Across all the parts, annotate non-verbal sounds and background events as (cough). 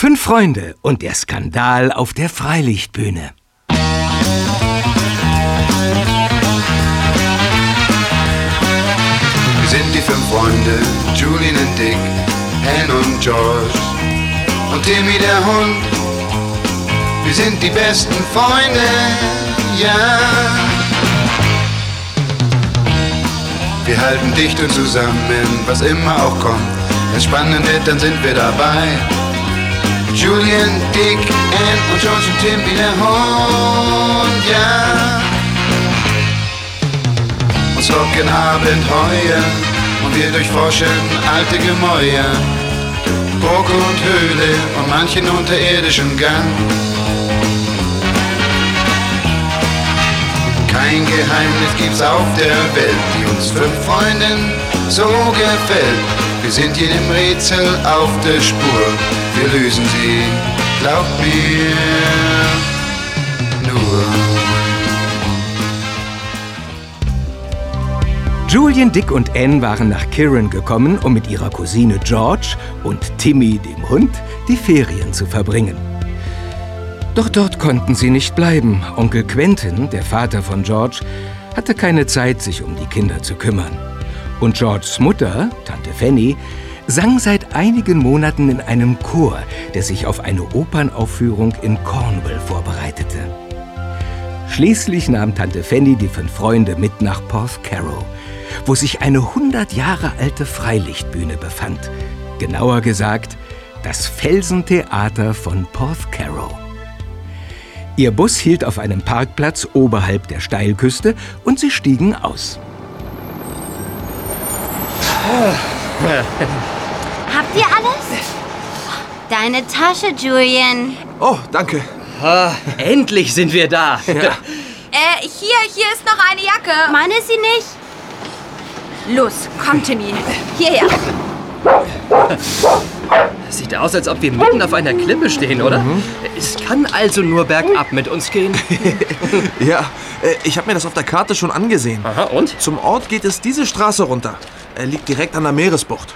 Fünf Freunde und der Skandal auf der Freilichtbühne. Wir sind die fünf Freunde, Julian und Dick, Anne und George und Timmy der Hund. Wir sind die besten Freunde, ja. Wir halten dicht und zusammen, was immer auch kommt. Wenn spannend wird, dann sind wir dabei. Julian, Dick, Ann und George und Tim wie der Hund, ja. Uns locken Abenteuer und wir durchforschen alte Gemäuer. Burg und Höhle und manchen unterirdischen Gang. Kein Geheimnis gibt's auf der Welt, die uns fünf Freunden so gefällt. Wir sind jedem Rätsel auf der Spur, wir lösen sie, glaubt mir, nur. Julian, Dick und Anne waren nach Kirin gekommen, um mit ihrer Cousine George und Timmy, dem Hund, die Ferien zu verbringen. Doch dort konnten sie nicht bleiben. Onkel Quentin, der Vater von George, hatte keine Zeit, sich um die Kinder zu kümmern. Und Georges Mutter, Tante Fanny, sang seit einigen Monaten in einem Chor, der sich auf eine Opernaufführung in Cornwall vorbereitete. Schließlich nahm Tante Fanny die fünf Freunde mit nach Porthcarrow, wo sich eine hundert Jahre alte Freilichtbühne befand. Genauer gesagt, das Felsentheater von Porthcarrow. Ihr Bus hielt auf einem Parkplatz oberhalb der Steilküste und sie stiegen aus. Habt ihr alles? Deine Tasche, Julian. Oh, danke. Ah, endlich sind wir da. Äh, hier, hier ist noch eine Jacke. Meine ist sie nicht? Los, komm, Timmy. Hierher. Sieht aus, als ob wir mitten auf einer Klippe stehen, oder? Es kann also nur bergab mit uns gehen. (laughs) Ja, äh, ich habe mir das auf der Karte schon angesehen. Aha, und? Zum Ort geht es diese Straße runter. Er liegt direkt an der Meeresbucht.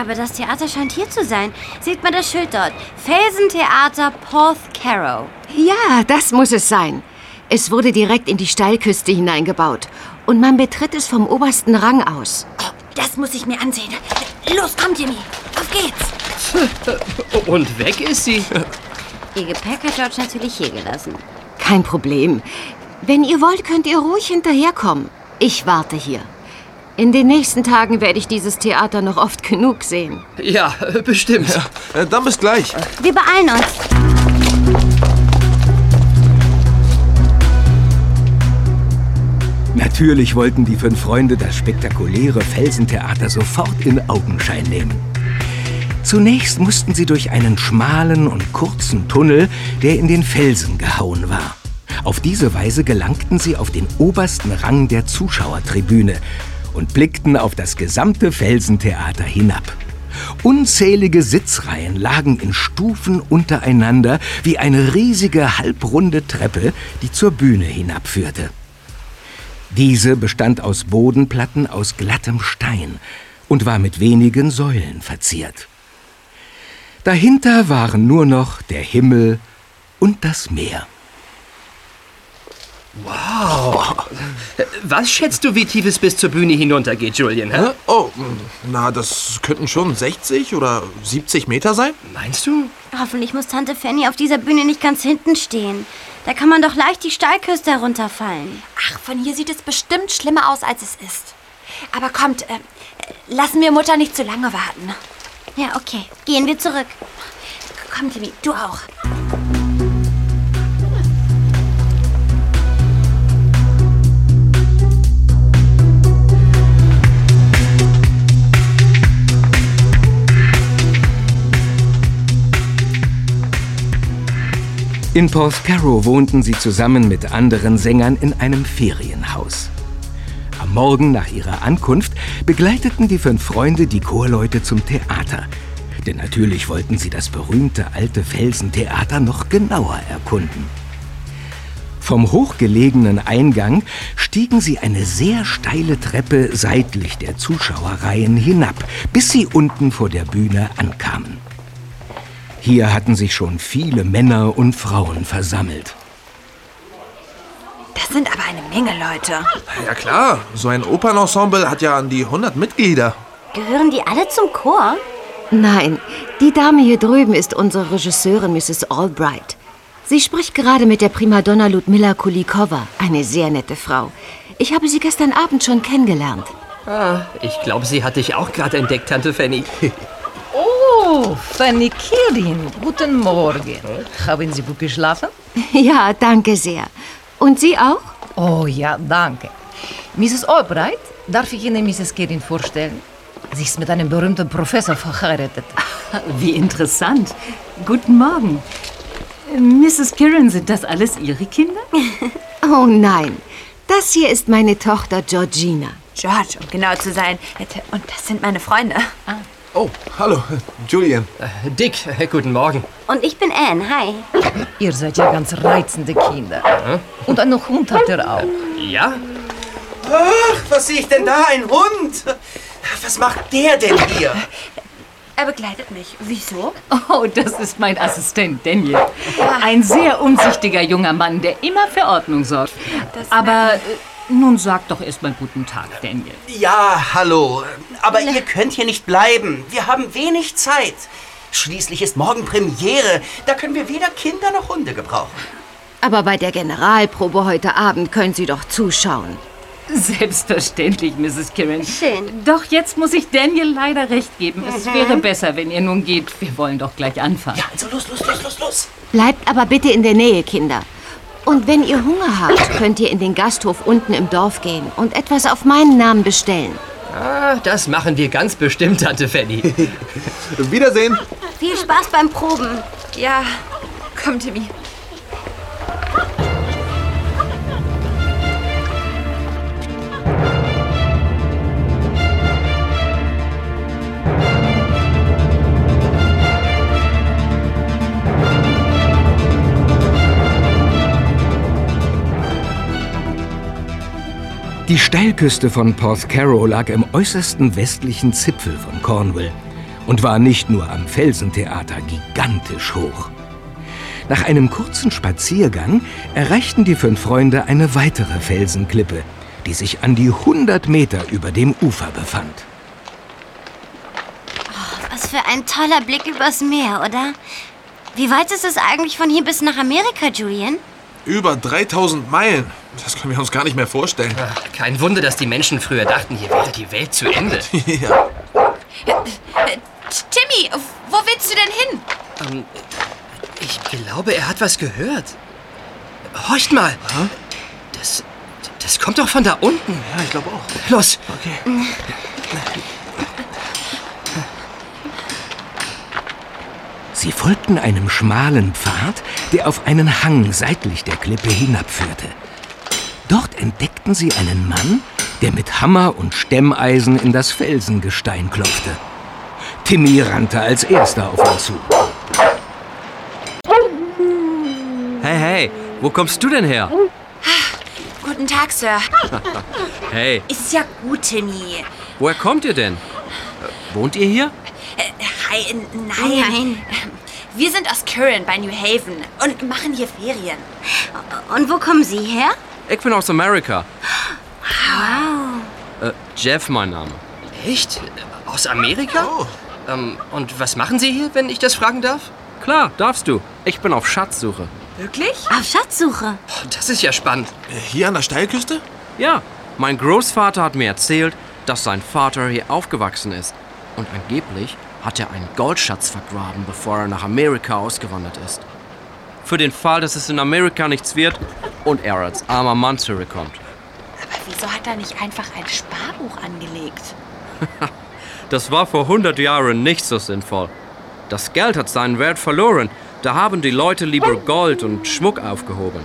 Aber das Theater scheint hier zu sein. Seht mal das Schild dort. Felsentheater Porthcarrow. Ja, das muss es sein. Es wurde direkt in die Steilküste hineingebaut. Und man betritt es vom obersten Rang aus. Das muss ich mir ansehen. Los, komm, Timmy. Auf geht's. (laughs) Und weg ist sie. Ihr Gepäck hat George natürlich hier gelassen. Kein Problem. Wenn ihr wollt, könnt ihr ruhig hinterherkommen. Ich warte hier. In den nächsten Tagen werde ich dieses Theater noch oft genug sehen. Ja, bestimmt. Äh, dann bis gleich. Wir beeilen uns. Natürlich wollten die fünf Freunde das spektakuläre Felsentheater sofort in Augenschein nehmen. Zunächst mussten sie durch einen schmalen und kurzen Tunnel, der in den Felsen gehauen war. Auf diese Weise gelangten sie auf den obersten Rang der Zuschauertribüne und blickten auf das gesamte Felsentheater hinab. Unzählige Sitzreihen lagen in Stufen untereinander wie eine riesige halbrunde Treppe, die zur Bühne hinabführte. Diese bestand aus Bodenplatten aus glattem Stein und war mit wenigen Säulen verziert. Dahinter waren nur noch der Himmel und das Meer. Was schätzt du, wie tief es bis zur Bühne hinuntergeht, Julian? Hä? Hä? Oh, na, das könnten schon 60 oder 70 Meter sein. Meinst du? Hoffentlich muss Tante Fanny auf dieser Bühne nicht ganz hinten stehen. Da kann man doch leicht die Steilküste herunterfallen. Ach, von hier sieht es bestimmt schlimmer aus, als es ist. Aber kommt, äh, lassen wir Mutter nicht zu lange warten. Ja, okay. Gehen wir zurück. Komm, Timmy, du auch. In Porthcarrow wohnten sie zusammen mit anderen Sängern in einem Ferienhaus. Morgen nach ihrer Ankunft begleiteten die fünf Freunde die Chorleute zum Theater. Denn natürlich wollten sie das berühmte alte Felsentheater noch genauer erkunden. Vom hochgelegenen Eingang stiegen sie eine sehr steile Treppe seitlich der Zuschauerreihen hinab, bis sie unten vor der Bühne ankamen. Hier hatten sich schon viele Männer und Frauen versammelt. Das sind aber eine Menge Leute. Ja klar, so ein Opernensemble hat ja an die 100 Mitglieder. Gehören die alle zum Chor? Nein, die Dame hier drüben ist unsere Regisseurin Mrs. Albright. Sie spricht gerade mit der Primadonna Ludmilla Kulikova, eine sehr nette Frau. Ich habe sie gestern Abend schon kennengelernt. Ah, ich glaube, sie hat dich auch gerade entdeckt, Tante Fanny. (laughs) Oh, Fanny Kirin, guten Morgen. Haben Sie gut geschlafen? (laughs) Ja, danke sehr. Und Sie auch? Oh ja, danke. Mrs. Albright, darf ich Ihnen Mrs. Kirin vorstellen? Sie ist mit einem berühmten Professor verheiratet. (laughs) Wie interessant. Guten Morgen. Mrs. Kirin, sind das alles Ihre Kinder? (laughs) Oh nein, das hier ist meine Tochter Georgina. George, um genau zu sein. Und das sind meine Freunde. Oh, hallo, Julian. Äh, Dick, äh, guten Morgen. Und ich bin Anne. Hi. Ihr seid ja ganz reizende Kinder. Und einen Hund hat er auch. Ja? Ach, was sehe ich denn da? Ein Hund? Was macht der denn hier? Er begleitet mich. Wieso? Oh, das ist mein Assistent Daniel. Ein sehr umsichtiger junger Mann, der immer für Ordnung sorgt. Das Aber äh, nun sag doch erst mal guten Tag, Daniel. Ja, hallo. Aber ihr könnt hier nicht bleiben. Wir haben wenig Zeit. Schließlich ist morgen Premiere. Da können wir weder Kinder noch Hunde gebrauchen. Aber bei der Generalprobe heute Abend können Sie doch zuschauen. Selbstverständlich, Mrs. Kirin. Schön. Doch jetzt muss ich Daniel leider recht geben. Es wäre besser, wenn ihr nun geht. Wir wollen doch gleich anfangen. Ja, also los, los, los, los, los. Bleibt aber bitte in der Nähe, Kinder. Und wenn ihr Hunger habt, könnt ihr in den Gasthof unten im Dorf gehen und etwas auf meinen Namen bestellen. Ah, das machen wir ganz bestimmt, Tante Fanny. (laughs) Wiedersehen. Viel Spaß beim Proben. Ja, komm, Timmy. Die Steilküste von Porthcarrow lag im äußersten westlichen Zipfel von Cornwall und war nicht nur am Felsentheater gigantisch hoch. Nach einem kurzen Spaziergang erreichten die fünf Freunde eine weitere Felsenklippe, die sich an die 100 Meter über dem Ufer befand. Was für ein toller Blick übers Meer, oder? Wie weit ist es eigentlich von hier bis nach Amerika, Julian? Über 3000 Meilen. Das können wir uns gar nicht mehr vorstellen. Ah, Kein Wunder, dass die Menschen früher dachten, hier wäre die Welt zu Ende. (laughs) ja. Timmy, wo willst du denn hin? Ähm, ich glaube, er hat was gehört. Horcht mal. Das, das kommt doch von da unten. Ja, ich glaube auch. Los. Okay. Sie folgten einem schmalen Pfad, der auf einen Hang seitlich der Klippe hinabführte. Dort entdeckten sie einen Mann, der mit Hammer und Stemmeisen in das Felsengestein klopfte. Timmy rannte als erster auf ihn zu. Hey, hey, wo kommst du denn her? Guten Tag, Sir. (laughs) Hey, Ist ja gut, Timmy. woher kommt ihr denn? Äh, Wohnt ihr hier? Äh, hi, nein. Nein. Wir sind aus Curran bei New Haven und machen hier Ferien. Und wo kommen Sie her? Ich bin aus Amerika. Wow. Äh, Jeff, mein Name. Echt? Aus Amerika? Oh. Ähm, und was machen Sie hier, wenn ich das fragen darf? Klar, darfst du. Ich bin auf Schatzsuche. Wirklich? Auf Schatzsuche. Oh, das ist ja spannend. Äh, Hier an der Steilküste? Ja, mein Großvater hat mir erzählt, dass sein Vater hier aufgewachsen ist. Und angeblich hat er einen Goldschatz vergraben, bevor er nach Amerika ausgewandert ist. Für den Fall, dass es in Amerika nichts wird und er als armer Mann zurückkommt. Aber wieso hat er nicht einfach ein Sparbuch angelegt? (laughs) Das war vor 100 Jahren nicht so sinnvoll. Das Geld hat seinen Wert verloren. Da haben die Leute lieber Gold und Schmuck aufgehoben.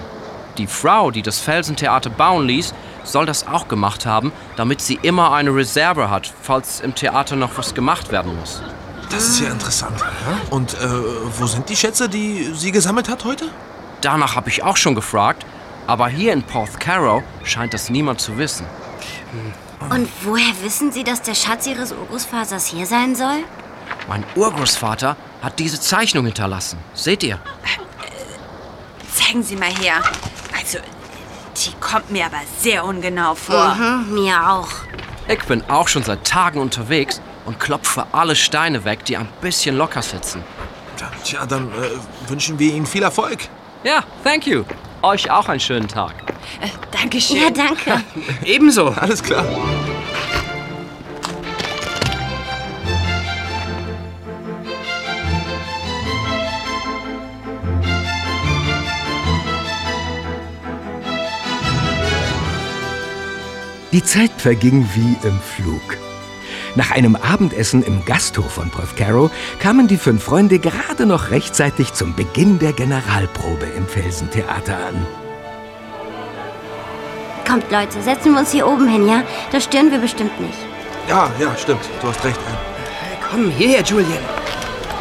Die Frau, die das Felsentheater bauen ließ, soll das auch gemacht haben, damit sie immer eine Reserve hat, falls im Theater noch was gemacht werden muss. Das ist ja interessant. Und äh, wo sind die Schätze, die sie gesammelt hat heute? Danach habe ich auch schon gefragt, aber hier in Porthcarrow scheint das niemand zu wissen. Und woher wissen Sie, dass der Schatz Ihres Urgroßvaters hier sein soll? Mein Urgroßvater hat diese Zeichnung hinterlassen. Seht ihr? Zeigen Sie mal her. Also, die kommt mir aber sehr ungenau vor. Mhm, mir auch. Ich bin auch schon seit Tagen unterwegs und klopfe alle Steine weg, die ein bisschen locker sitzen. Tja, dann äh, wünschen wir Ihnen viel Erfolg. Ja, thank you. Euch auch einen schönen Tag. Äh, Dankeschön. Ja, danke. Ebenso. (laughs) Alles klar. Die Zeit verging wie im Flug. Nach einem Abendessen im Gasthof von Prof. Caro kamen die fünf Freunde gerade noch rechtzeitig zum Beginn der Generalprobe im Felsentheater an. Kommt, Leute, setzen wir uns hier oben hin, ja? Da stören wir bestimmt nicht. Ja, ja, stimmt. Du hast recht. Anne. Komm hierher, Julian.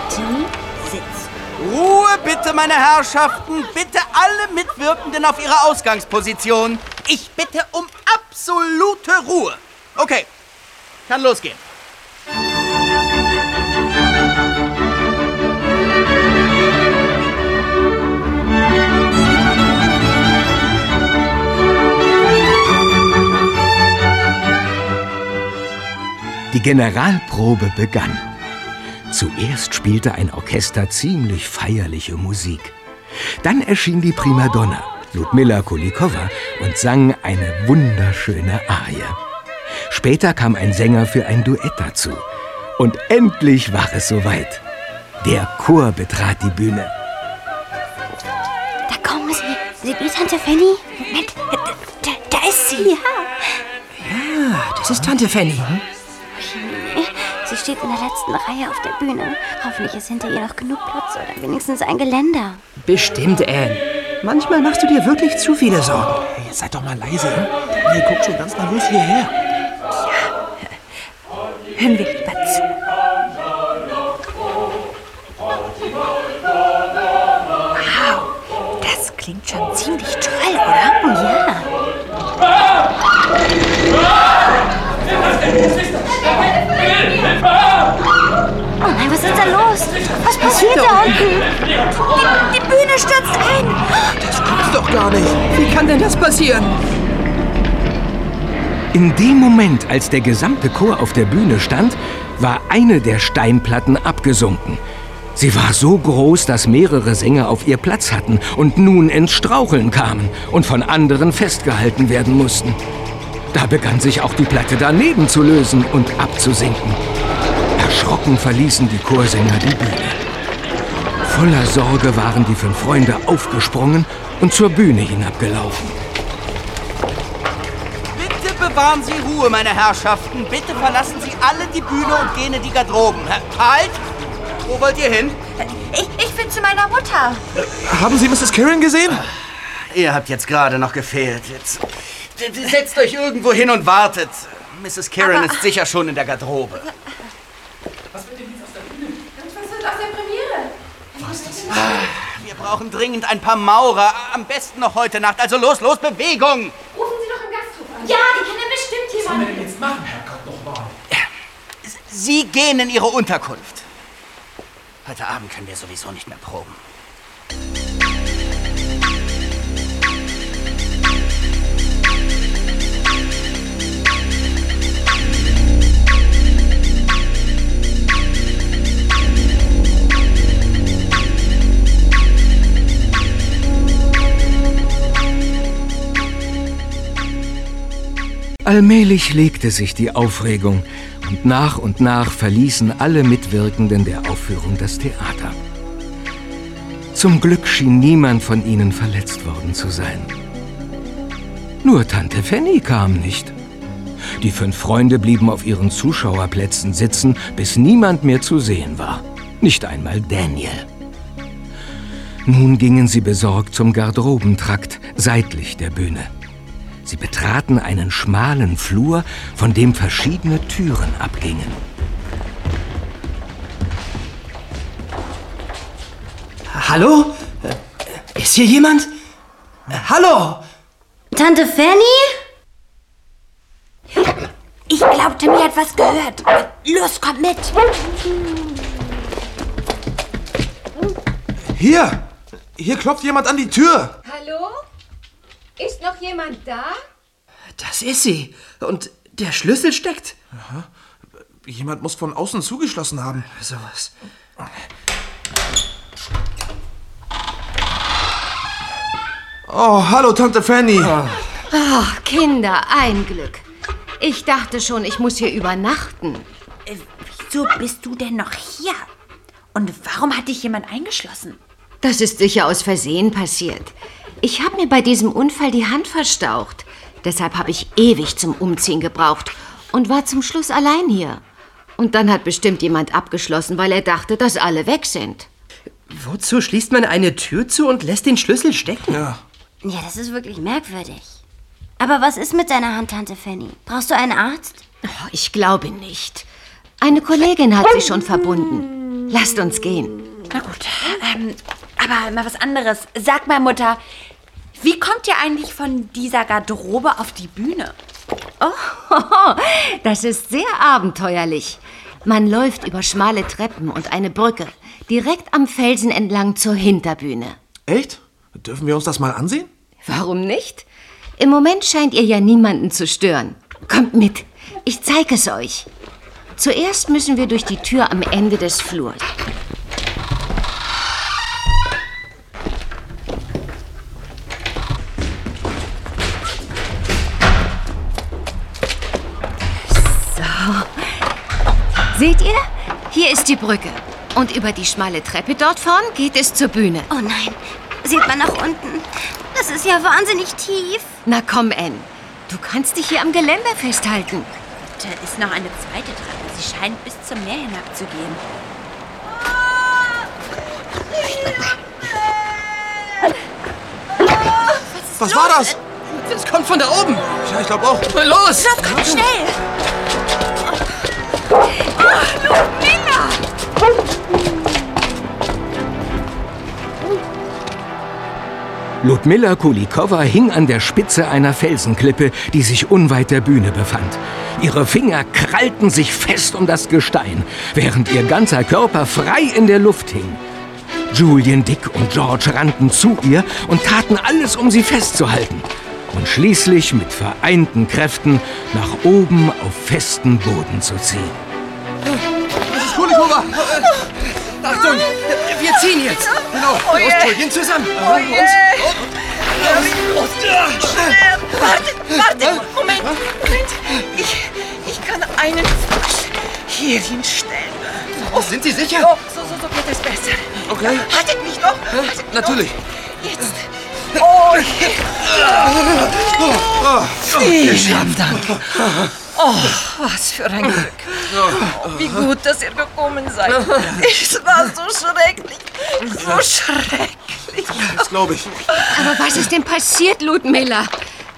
Timmy, sitz. Ruhe bitte, meine Herrschaften. Bitte alle Mitwirkenden auf ihre Ausgangsposition. Ich bitte um absolute Ruhe. Okay, kann losgehen. Die Generalprobe begann. Zuerst spielte ein Orchester ziemlich feierliche Musik. Dann erschien die Primadonna, Ludmilla Kulikova, und sang eine wunderschöne Arie. Später kam ein Sänger für ein Duett dazu. Und endlich war es soweit. Der Chor betrat die Bühne. Da kommen sie. Seht ihr Tante Fanny? Moment, da, da ist sie. Ja. Ja, das ist Tante Fanny. Sie steht in der letzten Reihe auf der Bühne. Hoffentlich ist hinter ihr noch genug Platz oder wenigstens ein Geländer. Bestimmt, Anne. Manchmal machst du dir wirklich zu viele Sorgen. Hey, seid doch mal leise. Daniel guckt schon ganz nervös hierher. Hören wir lieber zu. Wow, das klingt schon ziemlich toll, oder? Ja. Oh nein, was ist da los? Was passiert da unten? Die, die Bühne stürzt ein. Das gibt's doch gar nicht. Wie kann denn das passieren? In dem Moment, als der gesamte Chor auf der Bühne stand, war eine der Steinplatten abgesunken. Sie war so groß, dass mehrere Sänger auf ihr Platz hatten und nun ins Straucheln kamen und von anderen festgehalten werden mussten. Da begann sich auch die Platte daneben zu lösen und abzusinken. Erschrocken verließen die Chorsänger die Bühne. Voller Sorge waren die fünf Freunde aufgesprungen und zur Bühne hinabgelaufen. Bewahren Sie Ruhe, meine Herrschaften. Bitte verlassen Sie alle die Bühne und gehen in die Garderoben. Halt! Wo wollt ihr hin? Ich, ich will zu meiner Mutter. Haben Sie Mrs. Karen gesehen? Ihr habt jetzt gerade noch gefehlt. Jetzt setzt euch irgendwo hin und wartet. Mrs. Karen Aber- ist sicher schon in der Garderobe. Wir brauchen dringend ein paar Maurer. Am besten noch heute Nacht. Also los, los, Bewegung! Ja, die kennen bestimmt jemanden. Sie gehen in Ihre Unterkunft. Heute Abend können wir sowieso nicht mehr proben. Allmählich legte sich die Aufregung und nach und nach verließen alle Mitwirkenden der Aufführung das Theater. Zum Glück schien niemand von ihnen verletzt worden zu sein. Nur Tante Fanny kam nicht. Die fünf Freunde blieben auf ihren Zuschauerplätzen sitzen, bis niemand mehr zu sehen war. Nicht einmal Daniel. Nun gingen sie besorgt zum Garderobentrakt seitlich der Bühne. Sie betraten einen schmalen Flur, von dem verschiedene Türen abgingen. Hallo? Ist hier jemand? Hallo? Tante Fanny? Ich glaubte, mir hat was gehört. Los, kommt mit. Hier! Hier klopft jemand an die Tür! Hallo? Ist noch jemand da? Das ist sie. Und der Schlüssel steckt. Aha. Jemand muss von außen zugeschlossen haben. Sowas. Oh, hallo, Tante Fanny. Ach, Kinder, ein Glück. Ich dachte schon, ich muss hier übernachten. Äh, wieso bist du denn noch hier? Und warum hat dich jemand eingeschlossen? Das ist sicher aus Versehen passiert. Ich habe mir bei diesem Unfall die Hand verstaucht. Deshalb habe ich ewig zum Umziehen gebraucht und war zum Schluss allein hier. Und dann hat bestimmt jemand abgeschlossen, weil er dachte, dass alle weg sind. Wozu schließt man eine Tür zu und lässt den Schlüssel stecken? Ja. Ja, das ist wirklich merkwürdig. Aber was ist mit deiner Hand, Tante Fanny? Brauchst du einen Arzt? Oh, ich glaube nicht. Eine Kollegin hat sie schon verbunden. Lasst uns gehen. Na gut, ähm, aber mal was anderes. Sag mal, Mutter, wie kommt ihr eigentlich von dieser Garderobe auf die Bühne? Oh, (laughs) das ist sehr abenteuerlich. Man läuft über schmale Treppen und eine Brücke direkt am Felsen entlang zur Hinterbühne. Echt? Dürfen wir uns das mal ansehen? Warum nicht? Im Moment scheint ihr ja niemanden zu stören. Kommt mit, ich zeige es euch. Zuerst müssen wir durch die Tür am Ende des Flurs. Seht ihr? Hier ist die Brücke. Und über die schmale Treppe dort vorn geht es zur Bühne. Oh nein, sieht man nach unten. Das ist ja wahnsinnig tief. Na komm, Ann. Du kannst dich hier am Geländer festhalten. Da ist noch eine zweite Treppe. Sie scheint bis zum Meer hinabzugehen. Was war das? Das kommt von da oben. Ja, ich glaube auch. Los! Los, kommt schnell! Ludmilla Kulikova hing an der Spitze einer Felsenklippe, die sich unweit der Bühne befand. Ihre Finger krallten sich fest um das Gestein, während ihr ganzer Körper frei in der Luft hing. Julian, Dick und George rannten zu ihr und taten alles, um sie festzuhalten. Und schließlich mit vereinten Kräften nach oben auf festen Boden zu ziehen. Mrs. Kulikova! Achtung! Wir ziehen jetzt! Genau. Los, Julian, zusammen! Oh je! Warte, warte, Moment, Moment. Ich, ich kann einen hier hinstellen. Oh, sind Sie sicher? Oh, so, so, so geht es besser. Okay. Haltet mich noch. Haltet mich Natürlich. Noch. Jetzt. Oh, Oh, Vielen Dank. Oh, was für ein Glück. Wie gut, dass ihr gekommen seid. Es war so schrecklich. So schrecklich. Das glaube ich. Aber was ist denn passiert, Ludmilla?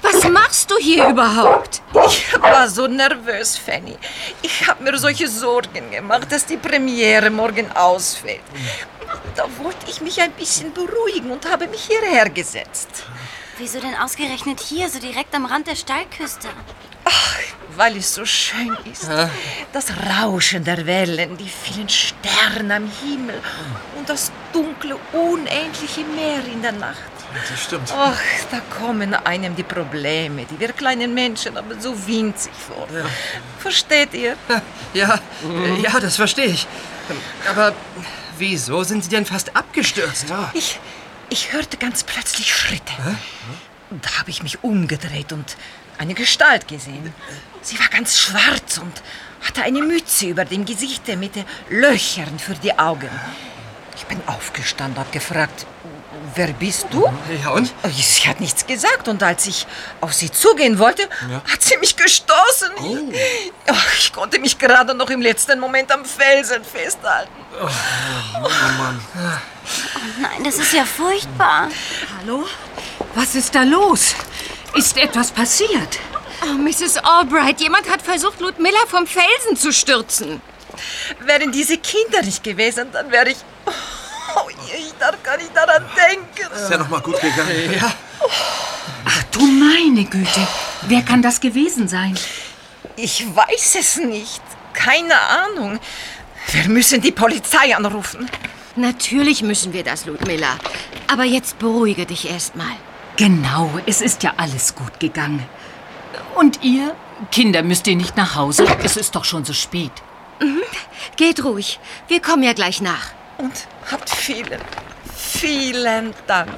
Was machst du hier überhaupt? Ich war so nervös, Fanny. Ich habe mir solche Sorgen gemacht, dass die Premiere morgen ausfällt. Da wollte ich mich ein bisschen beruhigen und habe mich hierher gesetzt. Wieso denn ausgerechnet hier, so direkt am Rand der Steilküste? Ach, weil es so schön ist. Das Rauschen der Wellen, die vielen Sterne am Himmel und das dunkle, unendliche Meer in der Nacht. Das stimmt. Ach, da kommen einem die Probleme, die wir kleinen Menschen aber so winzig vor. Versteht ihr? Ja, ja, das verstehe ich. Aber wieso sind Sie denn fast abgestürzt? Ich, ich hörte ganz plötzlich Schritte. Und da habe ich mich umgedreht und eine Gestalt gesehen. Sie war ganz schwarz und hatte eine Mütze über dem Gesicht mit Löchern für die Augen. Ich bin aufgestanden, habe gefragt, wer bist du? Ja, und? Sie hat nichts gesagt und als ich auf sie zugehen wollte, hat sie mich gestoßen. Ach, ich konnte mich gerade noch im letzten Moment am Felsen festhalten. Oh Mann. Oh nein, das ist ja furchtbar. Hallo? Was ist da los? Ist etwas passiert? Oh, Mrs. Albright, jemand hat versucht, Ludmilla vom Felsen zu stürzen. Wären diese Kinder nicht gewesen, dann wäre ich... Oh je, ich darf gar nicht daran denken. Ist ja noch mal gut gegangen. Ja. Ach du meine Güte. Wer kann das gewesen sein? Ich weiß es nicht. Keine Ahnung. Wir müssen die Polizei anrufen. Natürlich müssen wir das, Ludmilla. Aber jetzt beruhige dich erstmal. Genau, es ist ja alles gut gegangen. Und ihr? Kinder, müsst ihr nicht nach Hause? Es ist doch schon so spät. Mhm. Geht ruhig. Wir kommen ja gleich nach. Und habt vielen, vielen Dank.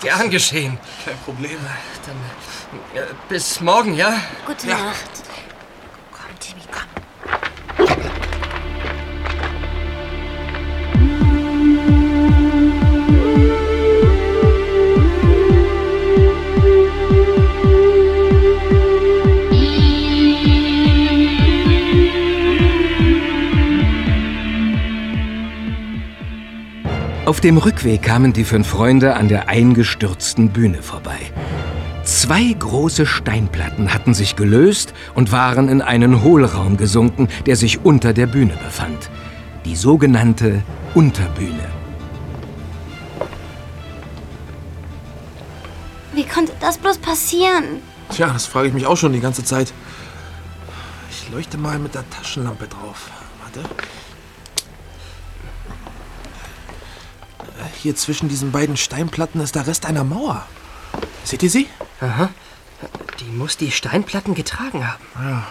Gern geschehen. Kein Problem. Dann äh, bis morgen, ja? Gute ja. Nacht. Auf dem Rückweg kamen die fünf Freunde an der eingestürzten Bühne vorbei. Zwei große Steinplatten hatten sich gelöst und waren in einen Hohlraum gesunken, der sich unter der Bühne befand. Die sogenannte Unterbühne. Wie konnte das bloß passieren? Tja, das frage ich mich auch schon die ganze Zeit. Ich leuchte mal mit der Taschenlampe drauf. Warte. Hier zwischen diesen beiden Steinplatten ist der Rest einer Mauer. Seht ihr sie? Aha. Die muss die Steinplatten getragen haben. Ja.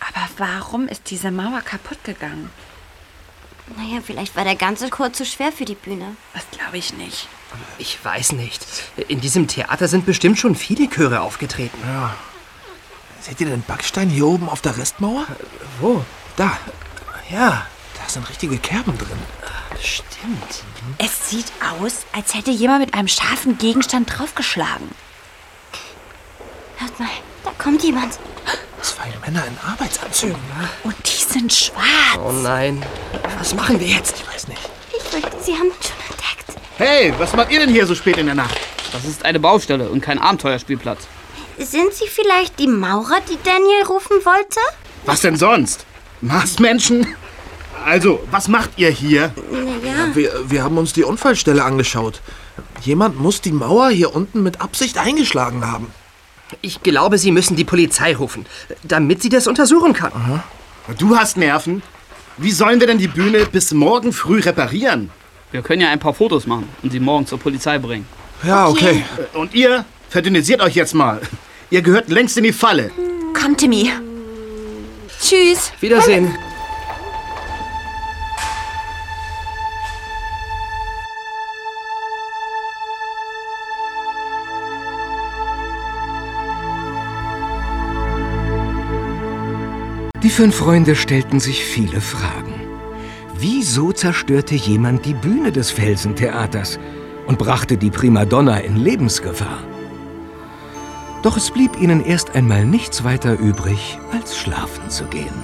Aber warum ist diese Mauer kaputt gegangen? Naja, vielleicht war der ganze Chor zu schwer für die Bühne. Das glaube ich nicht. Ich weiß nicht. In diesem Theater sind bestimmt schon viele Chöre aufgetreten. Ja. Seht ihr den Backstein hier oben auf der Restmauer? Wo? Da. Ja. Da sind richtige Kerben drin. Stimmt. Es sieht aus, als hätte jemand mit einem scharfen Gegenstand draufgeschlagen. Hört mal, da kommt jemand. Zwei Männer in Arbeitsanzügen. Und die sind schwarz. Oh nein. Was machen wir jetzt? Ich weiß nicht. Ich fürchte, sie haben uns schon entdeckt. Hey, was macht ihr denn hier so spät in der Nacht? Das ist eine Baustelle und kein Abenteuerspielplatz. Sind Sie vielleicht die Maurer, die Daniel rufen wollte? Was denn sonst? Marsmenschen? Also, was macht ihr hier? Naja. Wir, wir haben uns die Unfallstelle angeschaut. Jemand muss die Mauer hier unten mit Absicht eingeschlagen haben. Ich glaube, Sie müssen die Polizei rufen, damit sie das untersuchen kann. Aha. Du hast Nerven. Wie sollen wir denn die Bühne bis morgen früh reparieren? Wir können ja ein paar Fotos machen und sie morgen zur Polizei bringen. Ja, okay. Und ihr verdünnisiert euch jetzt mal. Ihr gehört längst in die Falle. Komm, Timmy. Tschüss. Wiedersehen. Die fünf Freunde stellten sich viele Fragen. Wieso zerstörte jemand die Bühne des Felsentheaters und brachte die Primadonna in Lebensgefahr? Doch es blieb ihnen erst einmal nichts weiter übrig, als schlafen zu gehen.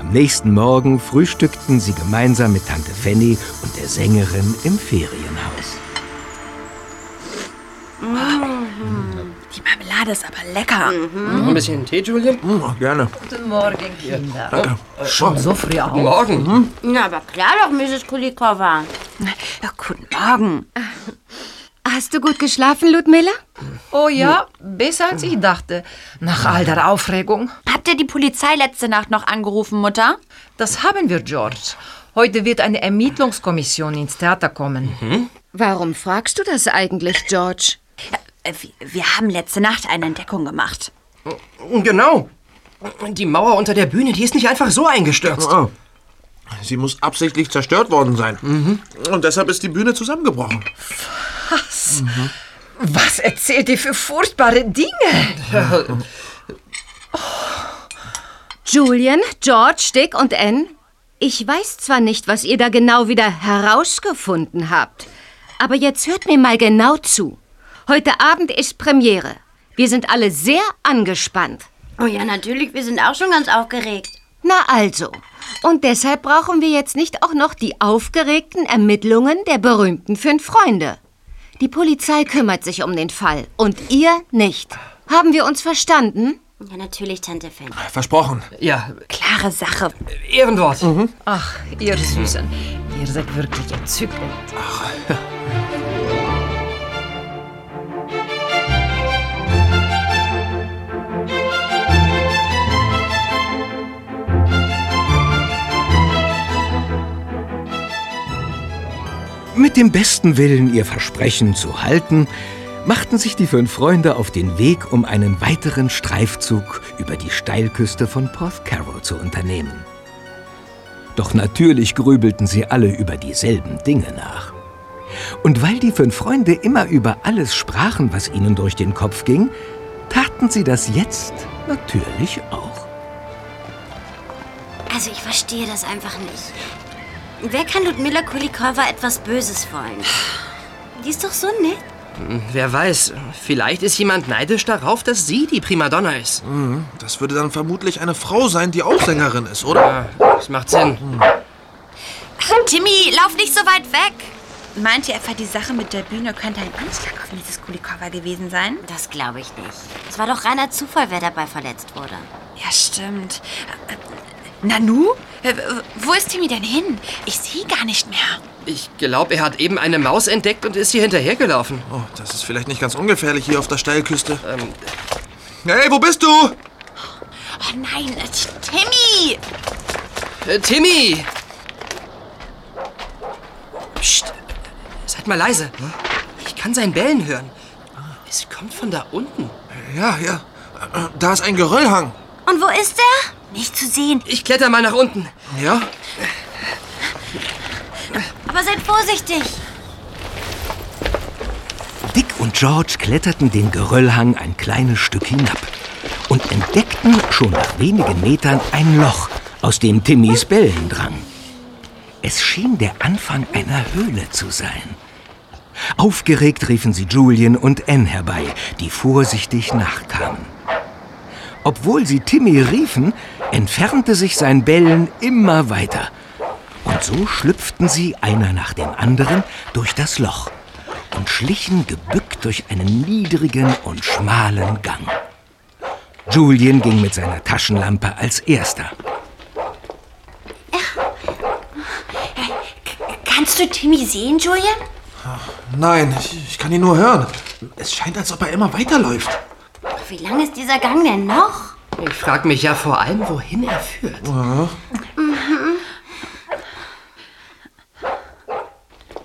Am nächsten Morgen frühstückten sie gemeinsam mit Tante Fanny und der Sängerin im Ferienhaus. Die Marmelade ist aber lecker. Noch ein bisschen Tee, Julian? Oh, gerne. Guten Morgen, Kinder. Danke. Schon so früh auf. Guten Morgen. Na, aber klar doch, Mrs. Kulikova. Ja, guten Morgen. Hast du gut geschlafen, Ludmilla? Oh ja, besser als ich dachte. Nach all der Aufregung. Habt ihr die Polizei letzte Nacht noch angerufen, Mutter? Das haben wir, George. Heute wird eine Ermittlungskommission ins Theater kommen. Warum fragst du das eigentlich, George? Äh, wir- haben letzte Nacht eine Entdeckung gemacht. Genau. Die Mauer unter der Bühne, die ist nicht einfach so eingestürzt. Ah. Sie muss absichtlich zerstört worden sein. Und deshalb ist die Bühne zusammengebrochen. Was? Was erzählt ihr für furchtbare Dinge? (laughs) Julian, George, Dick und Anne? Ich weiß zwar nicht, was ihr da genau wieder herausgefunden habt, aber jetzt hört mir mal genau zu. Heute Abend ist Premiere. Wir sind alle sehr angespannt. Oh ja, natürlich, wir sind auch schon ganz aufgeregt. Na also. Und deshalb brauchen wir jetzt nicht auch noch die aufgeregten Ermittlungen der berühmten fünf Freunde. Die Polizei kümmert sich um den Fall und ihr nicht. Haben wir uns verstanden? Ja, natürlich, Tante Fanny. Versprochen. Ja, Klare Sache. Ehrenwort. Ach, ihr Süßen. Ihr seid wirklich entzückend. Mit dem besten Willen, ihr Versprechen zu halten, machten sich die fünf Freunde auf den Weg, um einen weiteren Streifzug über die Steilküste von Porthcarrow zu unternehmen. Doch natürlich grübelten sie alle über dieselben Dinge nach. Und weil die fünf Freunde immer über alles sprachen, was ihnen durch den Kopf ging, taten sie das jetzt natürlich auch. Also ich verstehe das einfach nicht. Wer kann Ludmilla Kulikova etwas Böses wollen? Die ist doch so nett. Hm, Wer weiß, vielleicht ist jemand neidisch darauf, dass sie die Primadonna ist. Mhm, Das würde dann vermutlich eine Frau sein, die auch Sängerin ist, oder? Ja, das macht Sinn. Ach, Timmy, lauf nicht so weit weg. Meint ihr etwa, die Sache mit der Bühne könnte ein Anschlag auf Mrs. Kulikova gewesen sein? Das glaube ich nicht. Es war doch reiner Zufall, wer dabei verletzt wurde. Ja, stimmt. Äh, Nanu? Äh, Wo ist Timmy denn hin? Ich sehe gar nicht mehr. Ich glaube, er hat eben eine Maus entdeckt und ist hier hinterhergelaufen. Oh, das ist vielleicht nicht ganz ungefährlich hier auf der Steilküste. Ähm, hey, wo bist du? Oh nein, äh, Timmy! Äh, Timmy! Psst, seid mal leise. Ich kann sein Bellen hören. Es kommt von da unten. Ja, ja. Da ist ein Geröllhang. Und wo ist er? Nicht zu sehen. Ich kletter mal nach unten. Ja? Aber seid vorsichtig. Dick und George kletterten den Geröllhang ein kleines Stück hinab und entdeckten schon nach wenigen Metern ein Loch, aus dem Timmys Bellen drang. Es schien der Anfang einer Höhle zu sein. Aufgeregt riefen sie Julian und Anne herbei, die vorsichtig nachkamen. Obwohl sie Timmy riefen, entfernte sich sein Bellen immer weiter. Und so schlüpften sie einer nach dem anderen durch das Loch und schlichen gebückt durch einen niedrigen und schmalen Gang. Julian ging mit seiner Taschenlampe als erster. Kannst du Timmy sehen, Julian? Nein, ich, ich kann ihn nur hören. Es scheint, als ob er immer weiterläuft. Wie lang ist dieser Gang denn noch? Ich frage mich ja vor allem, wohin er führt. Mhm.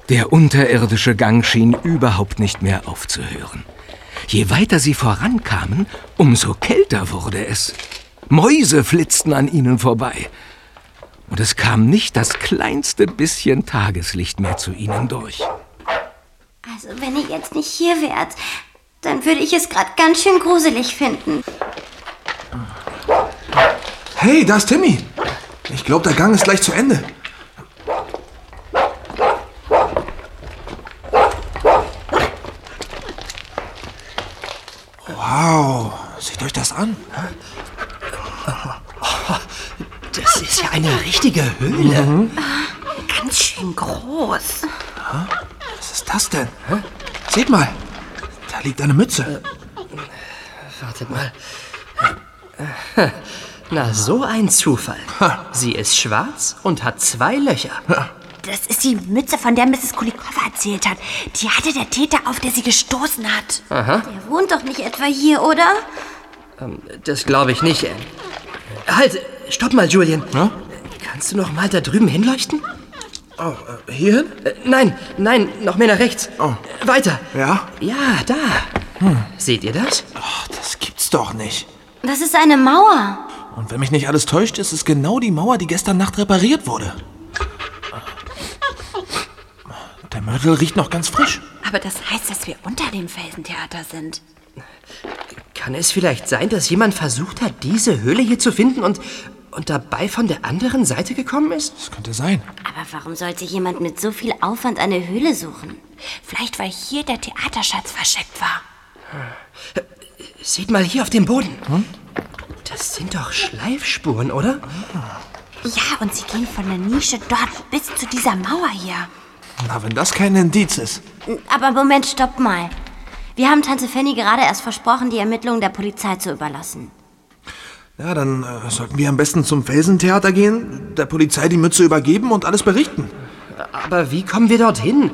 Der unterirdische Gang schien überhaupt nicht mehr aufzuhören. Je weiter sie vorankamen, umso kälter wurde es. Mäuse flitzten an ihnen vorbei. Und es kam nicht das kleinste bisschen Tageslicht mehr zu ihnen durch. Also wenn ihr jetzt nicht hier wärt, dann würde ich es gerade ganz schön gruselig finden. Hey, da ist Timmy. Ich glaube, der Gang ist gleich zu Ende. Wow, seht euch das an. Das ist ja eine richtige Höhle. Ganz schön groß. Was ist das denn? Seht mal, liegt eine Mütze. Wartet mal. Na, so ein Zufall. Sie ist schwarz und hat zwei Löcher. Das ist die Mütze, von der Mrs. Kulikova erzählt hat. Die hatte der Täter, auf der sie gestoßen hat. Aha. Der wohnt doch nicht etwa hier, oder? Ähm, Das glaube ich nicht, Anne. Halt, stopp mal, Julian. Kannst du noch mal da drüben hinleuchten? Oh, äh, hierhin? Äh, nein, nein, noch mehr nach rechts. Oh. Äh, Weiter. Ja? Ja, da. Seht ihr das? Das gibt's doch nicht. Das ist eine Mauer. Und wenn mich nicht alles täuscht, ist es genau die Mauer, die gestern Nacht repariert wurde. Der Mörtel riecht noch ganz frisch. Aber das heißt, dass wir unter dem Felsentheater sind. Kann es vielleicht sein, dass jemand versucht hat, diese Höhle hier zu finden und, und dabei von der anderen Seite gekommen ist? Das könnte sein. Aber warum sollte jemand mit so viel Aufwand eine Höhle suchen? Vielleicht, weil hier der Theaterschatz versteckt war. Seht mal hier auf dem Boden. Das sind doch Schleifspuren, oder? Ja, und sie gehen von der Nische dort bis zu dieser Mauer hier. Na, wenn das kein Indiz ist. Aber Moment, stopp mal. Wir haben Tante Fanny gerade erst versprochen, die Ermittlungen der Polizei zu überlassen. Ja, dann äh, sollten wir am besten zum Felsentheater gehen, der Polizei die Mütze übergeben und alles berichten. Aber wie kommen wir dorthin?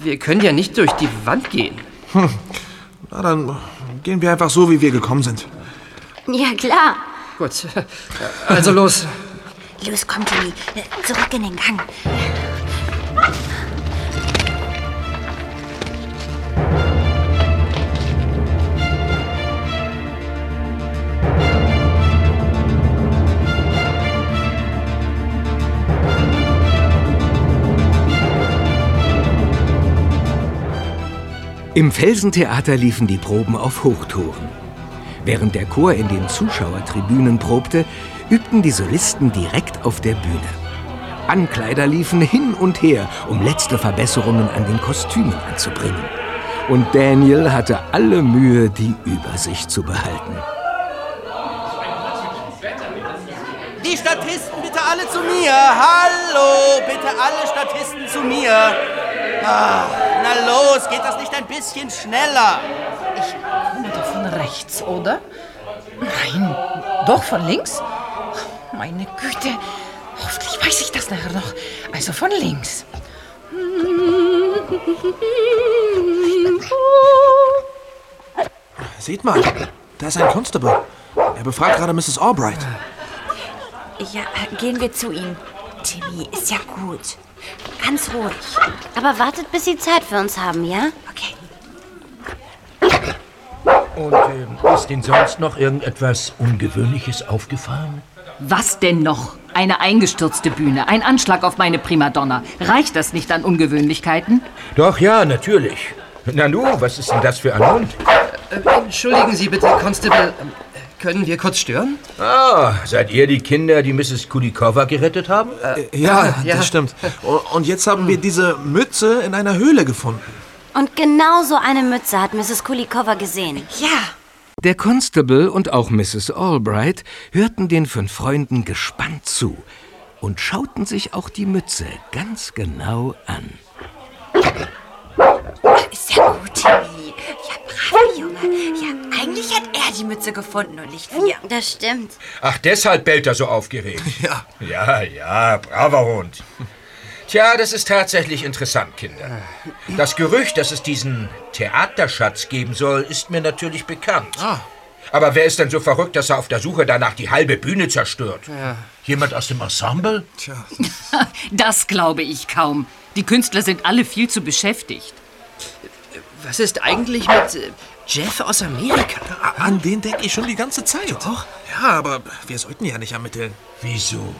Wir können ja nicht durch die Wand gehen. Hm. Na, dann gehen wir einfach so, wie wir gekommen sind. Ja, klar. Gut, also los. Los, komm, Timmy. Zurück in den Gang. Im Felsentheater liefen die Proben auf Hochtouren. Während der Chor in den Zuschauertribünen probte, übten die Solisten direkt auf der Bühne. Ankleider liefen hin und her, um letzte Verbesserungen an den Kostümen anzubringen. Und Daniel hatte alle Mühe, die Übersicht zu behalten. Die Statisten bitte alle zu mir. Hallo, bitte alle Statisten zu mir. Ah, na los, geht das nicht ein bisschen schneller? Ich komme doch von rechts, oder? Nein, doch von links? Meine Güte, hoffentlich weiß ich das nachher noch. Also von links. Seht mal, da ist ein Constable. Er befragt gerade Mrs. Albright. Ja, gehen wir zu ihm. Timmy, ist ja gut. Ganz ruhig. Aber wartet, bis Sie Zeit für uns haben, ja? Okay. Und äh, ist Ihnen sonst noch irgendetwas Ungewöhnliches aufgefallen? Was denn noch? Eine eingestürzte Bühne, ein Anschlag auf meine Primadonna. Reicht das nicht an Ungewöhnlichkeiten? Doch, ja, natürlich. Nanu, was ist denn das für ein Hund? Äh, entschuldigen Sie bitte, Constable. Äh, können wir kurz stören? Ah, seid ihr die Kinder, die Mrs. Kulikova gerettet haben? Äh, ja, ja. das stimmt. Und- Und jetzt haben wir diese Mütze in einer Höhle gefunden. Und genau so eine Mütze hat Mrs. Kulikova gesehen. Ja. Der Constable und auch Mrs. Albright hörten den fünf Freunden gespannt zu und schauten sich auch die Mütze ganz genau an. Ist ja gut, Braver Junge. Ja, eigentlich hat er die Mütze gefunden und nicht wir. Das stimmt. Ach, deshalb bellt er so aufgeregt. (laughs) Ja. Ja, ja, braver Hund. Tja, das ist tatsächlich interessant, Kinder. Das Gerücht, dass es diesen Theaterschatz geben soll, ist mir natürlich bekannt. Ah. Aber wer ist denn so verrückt, dass er auf der Suche danach die halbe Bühne zerstört? Ja. Jemand aus dem Ensemble? Tja. (laughs) Das glaube ich kaum. Die Künstler sind alle viel zu beschäftigt. Was ist eigentlich mit äh, Jeff aus Amerika? An den denke ich schon die ganze Zeit. Doch? Ja, aber wir sollten ja nicht ermitteln. Wieso?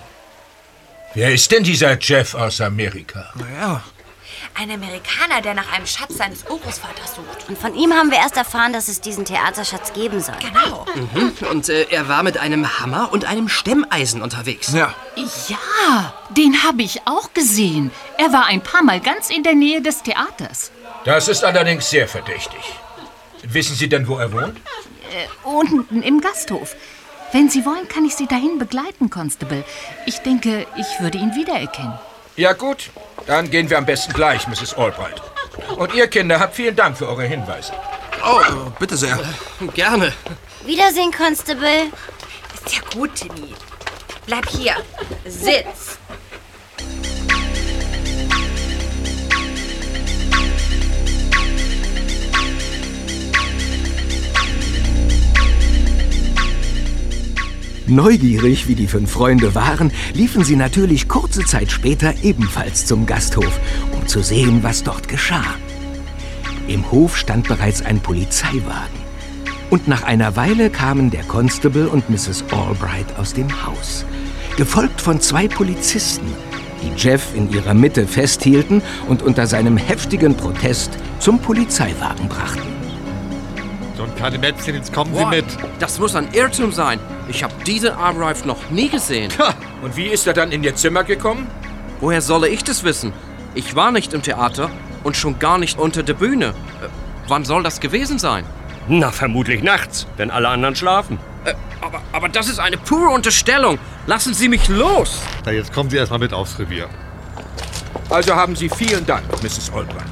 Wer ist denn dieser Jeff aus Amerika? Naja, Ein Amerikaner, der nach einem Schatz seines Urgroßvaters sucht. Und von ihm haben wir erst erfahren, dass es diesen Theaterschatz geben soll. Genau. Mhm. Und äh, er war mit einem Hammer und einem Stemmeisen unterwegs. ja. Ja, den habe ich auch gesehen. Er war ein paar Mal ganz in der Nähe des Theaters. Das ist allerdings sehr verdächtig. Wissen Sie denn, wo er wohnt? Äh, unten im Gasthof. Wenn Sie wollen, kann ich Sie dahin begleiten, Constable. Ich denke, ich würde ihn wiedererkennen. Ja gut, dann gehen wir am besten gleich, Mrs. Albright. Und ihr Kinder, habt vielen Dank für eure Hinweise. Oh, äh, bitte sehr. Gerne. Wiedersehen, Constable. Ist ja gut, Timmy. Bleib hier. Sitz. Neugierig wie die fünf Freunde waren, liefen sie natürlich kurze Zeit später ebenfalls zum Gasthof, um zu sehen, was dort geschah. Im Hof stand bereits ein Polizeiwagen. Und nach einer Weile kamen der Constable und Mrs. Albright aus dem Haus, gefolgt von zwei Polizisten, die Jeff in ihrer Mitte festhielten und unter seinem heftigen Protest zum Polizeiwagen brachten. Ein kleines Mädchen, jetzt kommen Sie Boah, mit. Das muss ein Irrtum sein. Ich habe diesen Armreif noch nie gesehen. Und wie ist er dann in Ihr Zimmer gekommen? Woher solle ich das wissen? Ich war nicht im Theater und schon gar nicht unter der Bühne. Äh, wann soll das gewesen sein? Na, vermutlich nachts, wenn alle anderen schlafen. Äh, aber, aber das ist eine pure Unterstellung. Lassen Sie mich los. Na, jetzt kommen Sie erstmal mit aufs Revier. Also haben Sie vielen Dank, Mrs. Albright.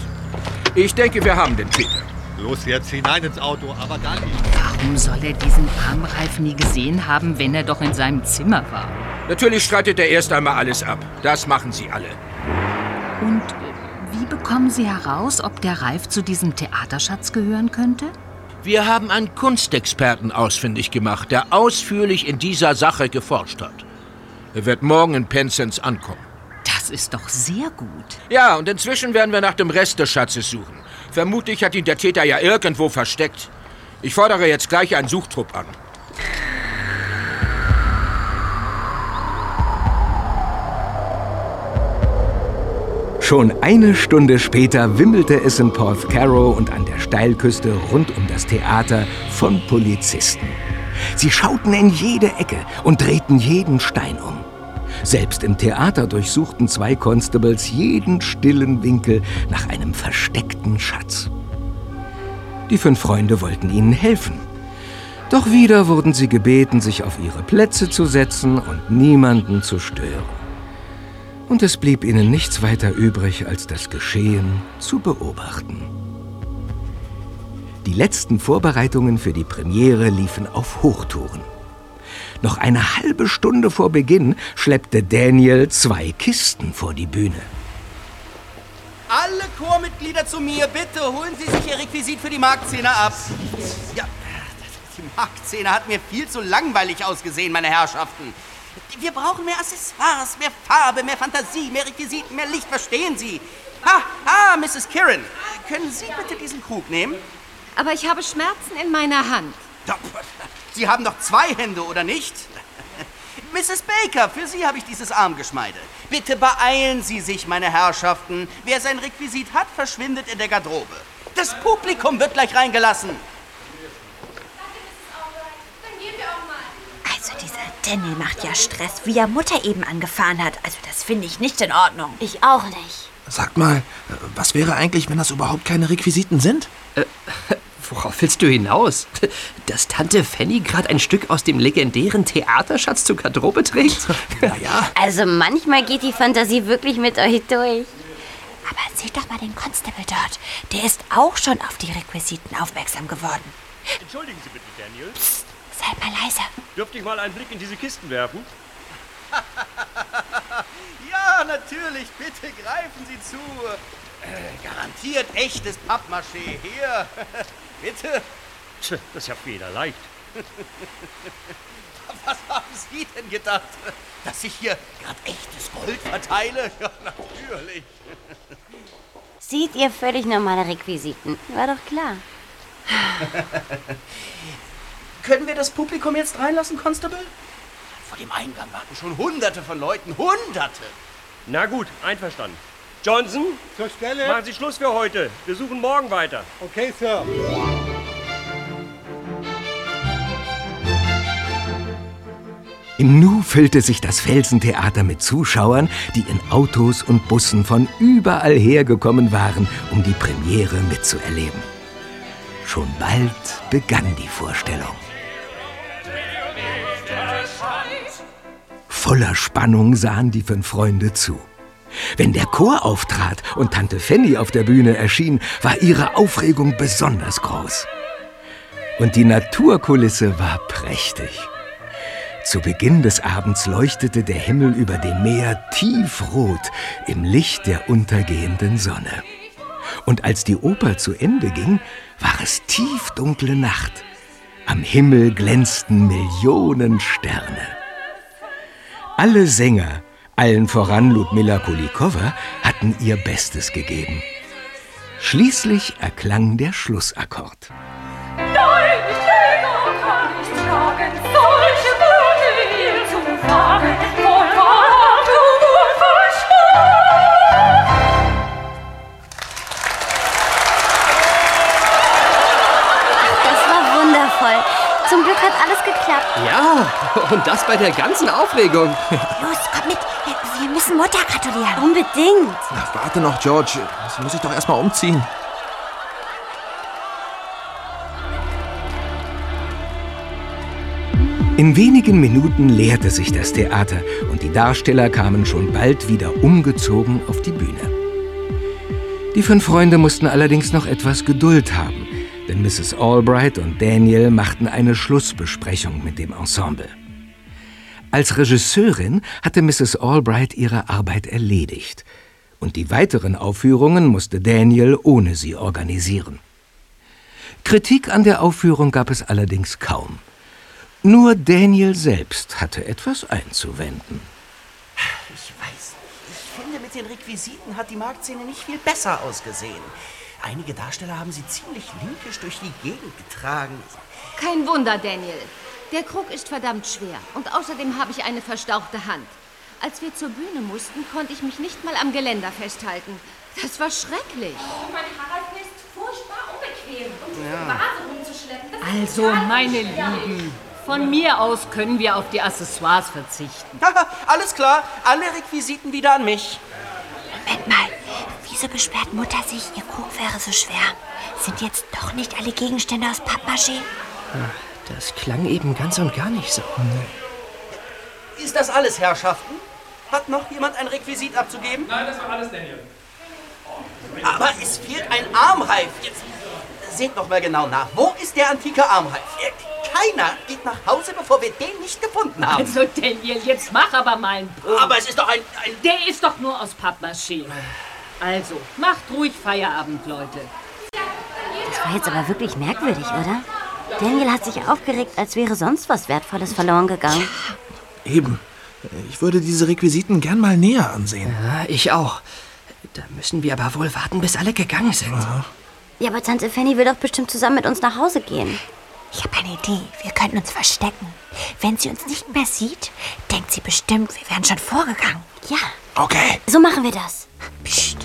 Ich denke, wir haben den Täter. Los jetzt hinein ins Auto, aber dann nicht. Warum soll er diesen Armreif nie gesehen haben, wenn er doch in seinem Zimmer war? Natürlich streitet er erst einmal alles ab. Das machen Sie alle. Und äh, wie bekommen Sie heraus, ob der Reif zu diesem Theaterschatz gehören könnte? Wir haben einen Kunstexperten ausfindig gemacht, der ausführlich in dieser Sache geforscht hat. Er wird morgen in Penzance ankommen. Das ist doch sehr gut. Ja, und inzwischen werden wir nach dem Rest des Schatzes suchen. Vermutlich hat ihn der Täter ja irgendwo versteckt. Ich fordere jetzt gleich einen Suchtrupp an. Schon eine Stunde später wimmelte es in Porthcarrow und an der Steilküste rund um das Theater von Polizisten. Sie schauten in jede Ecke und drehten jeden Stein um. Selbst im Theater durchsuchten zwei Constables jeden stillen Winkel nach einem versteckten Schatz. Die fünf Freunde wollten ihnen helfen. Doch wieder wurden sie gebeten, sich auf ihre Plätze zu setzen und niemanden zu stören und es blieb ihnen nichts weiter übrig, als das Geschehen zu beobachten. Die letzten Vorbereitungen für die Premiere liefen auf Hochtouren. Noch eine halbe Stunde vor Beginn schleppte Daniel zwei Kisten vor die Bühne. Alle Chormitglieder zu mir, bitte holen Sie sich Ihr Requisit für die Marktszene ab. Ja, die Marktszene hat mir viel zu langweilig ausgesehen, meine Herrschaften. Wir brauchen mehr Accessoires, mehr Farbe, mehr Fantasie, mehr Requisiten, mehr Licht, verstehen Sie? Ah, ah, Mrs. Kirin, können Sie bitte diesen Krug nehmen? Aber ich habe Schmerzen in meiner Hand. Sie haben doch zwei Hände, oder nicht? (laughs) Mrs. Baker, für Sie habe ich dieses Armgeschmeide. Bitte beeilen Sie sich, meine Herrschaften. Wer sein Requisit hat, verschwindet in der Garderobe. Das Publikum wird gleich reingelassen. Also dieser Daniel macht ja Stress, wie er Mutter eben angefahren hat. Also das finde ich nicht in Ordnung. Ich auch nicht. Sag mal, was wäre eigentlich, wenn das überhaupt keine Requisiten sind? Äh, worauf willst du hinaus? (laughs) Dass Tante Fanny gerade ein Stück aus dem legendären Theaterschatz zur Garderobe trägt? (laughs) naja. Also manchmal geht die Fantasie wirklich mit euch durch. Aber seht doch mal den Constable dort. Der ist auch schon auf die Requisiten aufmerksam geworden. Entschuldigen Sie bitte, Daniel. Psst, seid mal leiser. Dürfte ich mal einen Blick in diese Kisten werfen? (laughs) ja, natürlich. Bitte greifen Sie zu. Äh, garantiert echtes Pappmaché. Hier. Bitte. Tch, das ist ja federleicht. (laughs) Was haben Sie denn gedacht? Dass ich hier gerade echtes Gold verteile? Ja, natürlich. Seht ihr völlig normale Requisiten? War doch klar. (laughs) Können wir das Publikum jetzt reinlassen, Constable? Vor dem Eingang warten schon hunderte von Leuten. Hunderte! Na gut, einverstanden. Johnson? Zur Stelle. Machen Sie Schluss für heute. Wir suchen morgen weiter. Okay, Sir. Im Nu füllte sich das Felsentheater mit Zuschauern, die in Autos und Bussen von überall hergekommen waren, um die Premiere mitzuerleben. Schon bald begann die Vorstellung. Voller Spannung sahen die fünf Freunde zu. Wenn der Chor auftrat und Tante Fanny auf der Bühne erschien, war ihre Aufregung besonders groß. Und die Naturkulisse war prächtig. Zu Beginn des Abends leuchtete der Himmel über dem Meer tiefrot im Licht der untergehenden Sonne. Und als die Oper zu Ende ging, war es tiefdunkle Nacht. Am Himmel glänzten Millionen Sterne. Alle Sänger, allen voran Ludmilla Kulikova, hatten ihr Bestes gegeben. Schließlich erklang der Schlussakkord. Nein, ich selber kann nicht tragen, solche Worte hier zu wundervoll. Zum Glück hat alles geklappt. Ja, und das bei der ganzen Aufregung. Los, müssen Mutter gratulieren. Unbedingt. Na, warte noch, George. Das muss ich doch erstmal umziehen. In wenigen Minuten leerte sich das Theater und die Darsteller kamen schon bald wieder umgezogen auf die Bühne. Die fünf Freunde mussten allerdings noch etwas Geduld haben, denn Mrs. Albright und Daniel machten eine Schlussbesprechung mit dem Ensemble. Als Regisseurin hatte Mrs. Albright ihre Arbeit erledigt und die weiteren Aufführungen musste Daniel ohne sie organisieren. Kritik an der Aufführung gab es allerdings kaum. Nur Daniel selbst hatte etwas einzuwenden. Ich weiß nicht. Ich finde, mit den Requisiten hat die Marktszene nicht viel besser ausgesehen. Einige Darsteller haben sie ziemlich linkisch durch die Gegend getragen. Kein Wunder, Daniel. Der Krug ist verdammt schwer und außerdem habe ich eine verstauchte Hand. Als wir zur Bühne mussten, konnte ich mich nicht mal am Geländer festhalten. Das war schrecklich. Oh, mein Harald ist furchtbar unbequem. Und diese Ja. Vase rumzuschleppen, das Also, meine. Lieben, von mir aus können wir auf die Accessoires verzichten. (laughs) Alles klar, alle Requisiten wieder an mich. Moment mal, wieso beschwert Mutter sich, ihr Krug wäre so schwer? Sind jetzt doch nicht alle Gegenstände aus Pappmaché? Das klang eben ganz und gar nicht so. Ist das alles, Herrschaften? Hat noch jemand ein Requisit abzugeben? Nein, das war alles Daniel. Aber es fehlt ein Armreif. Jetzt seht noch mal genau nach. Wo ist der antike Armreif? Äh, Keiner geht nach Hause, bevor wir den nicht gefunden haben. Also, Daniel, jetzt mach aber mal einen Punkt. Aber es ist doch ein, ein... Der ist doch nur aus Pappmaché. Also, macht ruhig Feierabend, Leute. Das war jetzt aber wirklich merkwürdig, oder? Daniel hat sich aufgeregt, als wäre sonst was Wertvolles verloren gegangen. Eben. Ich würde diese Requisiten gern mal näher ansehen. Ja, ich auch. Da müssen wir aber wohl warten, bis alle gegangen sind. Ja, aber Tante Fanny will doch bestimmt zusammen mit uns nach Hause gehen. Ich habe eine Idee. Wir könnten uns verstecken. Wenn sie uns nicht mehr sieht, denkt sie bestimmt, wir wären schon vorgegangen. Ja. Okay. So machen wir das. Psst.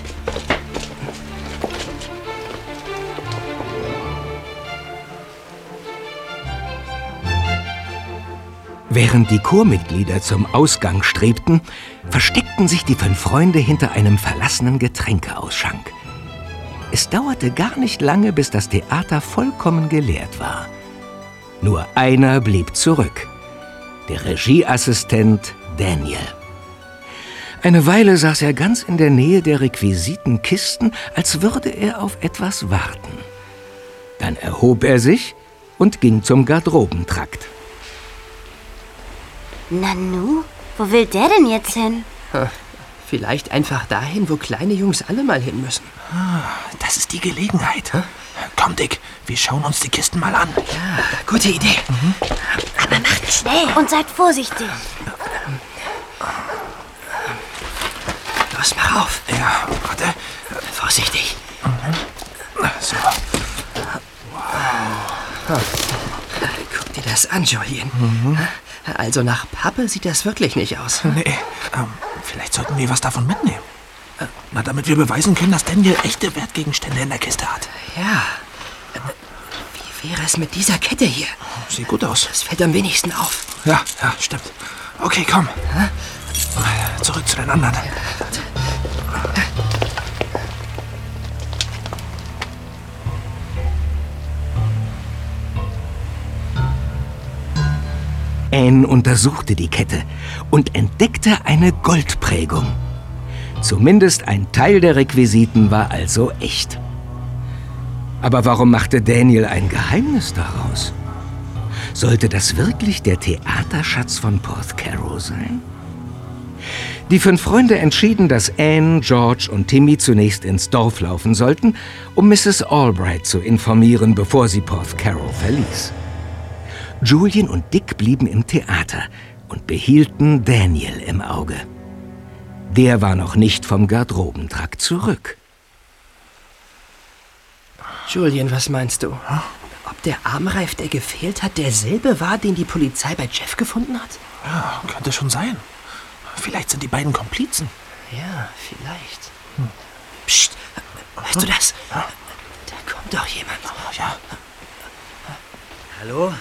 Während die Chormitglieder zum Ausgang strebten, versteckten sich die fünf Freunde hinter einem verlassenen Getränkeausschank. Es dauerte gar nicht lange, bis das Theater vollkommen geleert war. Nur einer blieb zurück. Der Regieassistent Daniel. Eine Weile saß er ganz in der Nähe der Requisitenkisten, als würde er auf etwas warten. Dann erhob er sich und ging zum Garderobentrakt. Nanu, wo will der denn jetzt hin? Vielleicht einfach dahin, wo kleine Jungs alle mal hin müssen. Ah, Das ist die Gelegenheit. Komm, Dick, wir schauen uns die Kisten mal an. Ja, gute Idee. Aber macht schnell und seid vorsichtig. Los, mach auf. Ja, warte. Vorsichtig. So. Guck dir das an, Julien. Also nach Pappe sieht das wirklich nicht aus. (laughs) Nee, ähm, vielleicht sollten wir was davon mitnehmen. Äh, Na, damit wir beweisen können, dass Daniel echte Wertgegenstände in der Kiste hat. Ja. Wie wäre es mit dieser Kette hier? Sieht gut aus. Das fällt am wenigsten auf. Ja, ja, stimmt. Okay, komm. Zurück zu den anderen. Anne untersuchte die Kette und entdeckte eine Goldprägung. Zumindest ein Teil der Requisiten war also echt. Aber warum machte Daniel ein Geheimnis daraus? Sollte das wirklich der Theaterschatz von Porthcarrow sein? Die fünf Freunde entschieden, dass Anne, George und Timmy zunächst ins Dorf laufen sollten, um Mrs. Albright zu informieren, bevor sie Porthcarrow verließ. Julian und Dick blieben im Theater und behielten Daniel im Auge. Der war noch nicht vom Garderobentrakt zurück. Julian, was meinst du? Ob der Armreif, der gefehlt hat, derselbe war, den die Polizei bei Jeff gefunden hat? Ja, könnte schon sein. Vielleicht sind die beiden Komplizen. Ja, vielleicht. Psst, hörst du das? Da kommt doch jemand. Ja. Hallo?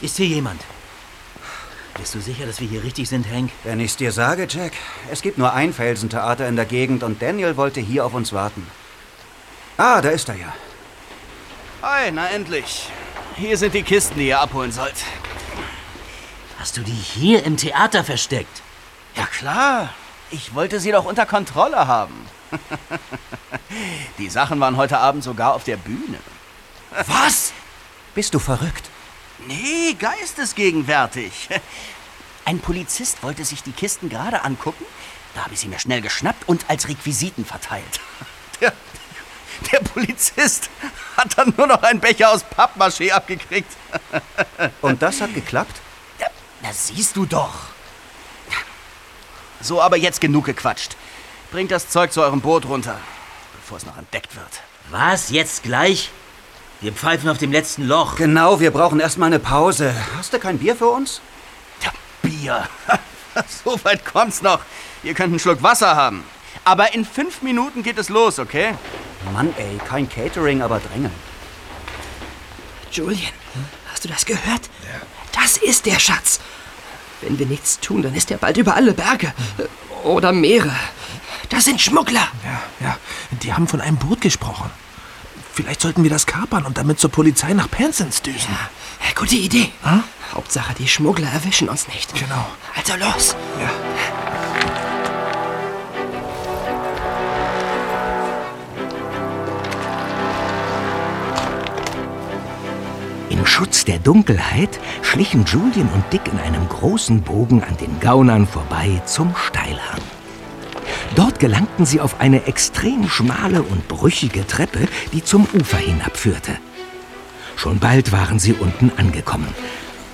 Ist hier jemand? Bist du sicher, dass wir hier richtig sind, Hank? Wenn ich's dir sage, Jack, es gibt nur ein Felsentheater in der Gegend und Daniel wollte hier auf uns warten. Ah, da ist er ja. Hi, na endlich. Hier sind die Kisten, die ihr abholen sollt. Hast du die hier im Theater versteckt? Ja klar, ich wollte sie doch unter Kontrolle haben. (laughs) Die Sachen waren heute Abend sogar auf der Bühne. Was? Bist du verrückt? Nee, geistesgegenwärtig. Ein Polizist wollte sich die Kisten gerade angucken. Da habe ich sie mir schnell geschnappt und als Requisiten verteilt. Der, der Polizist hat dann nur noch einen Becher aus Pappmaché abgekriegt. Und das hat geklappt? Ja, das siehst du doch. So, aber jetzt genug gequatscht. Bringt das Zeug zu eurem Boot runter, bevor es noch entdeckt wird. Was? Jetzt gleich? Wir pfeifen auf dem letzten Loch. Genau, wir brauchen erstmal eine Pause. Hast du kein Bier für uns? Bier. (laughs) so weit kommt's noch. Ihr könnt einen Schluck Wasser haben. Aber in fünf Minuten geht es los, okay? Mann, ey, kein Catering, aber drängen. Julian, hast du das gehört? Das ist der Schatz. Wenn wir nichts tun, dann ist er bald über alle Berge. Äh, Oder Meere. Das sind Schmuggler. Ja, ja. Die haben von einem Boot gesprochen. Vielleicht sollten wir das kapern und damit zur Polizei nach Penzance düsen. Ja, gute Idee. Hauptsache, die Schmuggler erwischen uns nicht. Genau. Also los. Ja. Im Schutz der Dunkelheit schlichen Julian und Dick in einem großen Bogen an den Gaunern vorbei zum Steilhang. Dort gelangten sie auf eine extrem schmale und brüchige Treppe, die zum Ufer hinabführte. Schon bald waren sie unten angekommen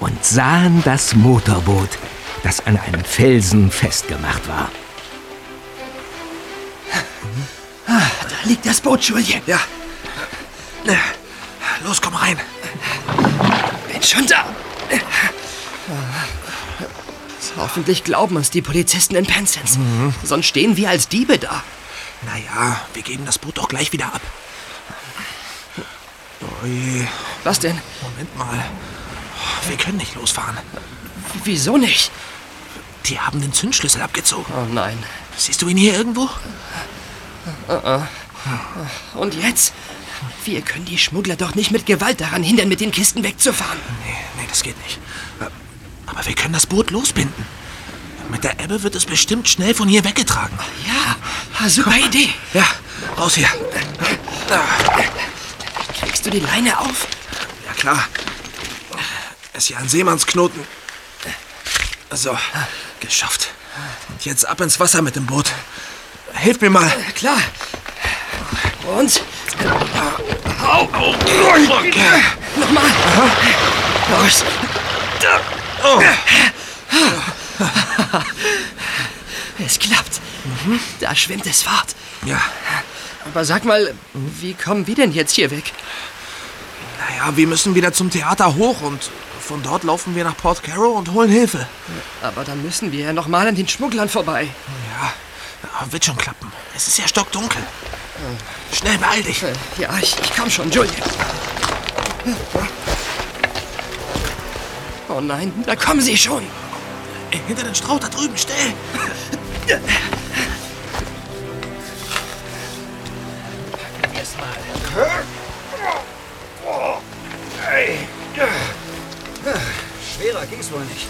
und sahen das Motorboot, das an einem Felsen festgemacht war. Ah, da liegt das Boot, Julian. Ja. Los, komm rein. Bin schon da. Hoffentlich glauben uns die Polizisten in Penzance. Sonst stehen wir als Diebe da. Naja, wir geben das Boot doch gleich wieder ab. Oh je. Was denn? Moment mal. Wir können nicht losfahren. Wieso nicht? Die haben den Zündschlüssel abgezogen. Oh nein. Siehst du ihn hier irgendwo? Uh-uh. Und jetzt? Wir können die Schmuggler doch nicht mit Gewalt daran hindern, mit den Kisten wegzufahren. Nee, nee, das geht nicht. Aber wir können das Boot losbinden. Mit der Ebbe wird es bestimmt schnell von hier weggetragen. Ja, super Idee. Ja, raus hier. Kriegst du die Leine auf? Ja, klar. Ist ja ein Seemannsknoten. So, geschafft. Und jetzt ab ins Wasser mit dem Boot. Hilf mir mal. Klar. Und? Au, au. Nochmal. Los. Oh. Es klappt. Da schwimmt es fort. Ja. Aber sag mal, wie kommen wir denn jetzt hier weg? Naja, wir müssen wieder zum Theater hoch und von dort laufen wir nach Port Caro und holen Hilfe. Aber dann müssen wir ja noch mal an den Schmugglern vorbei. Ja, wird schon klappen. Es ist ja stockdunkel. Schnell, beeil dich. Ja, ich, ich komm schon, Julian. Oh nein, da kommen sie schon. Hinter den Strauch da drüben, schnell. Schwerer ging's wohl nicht.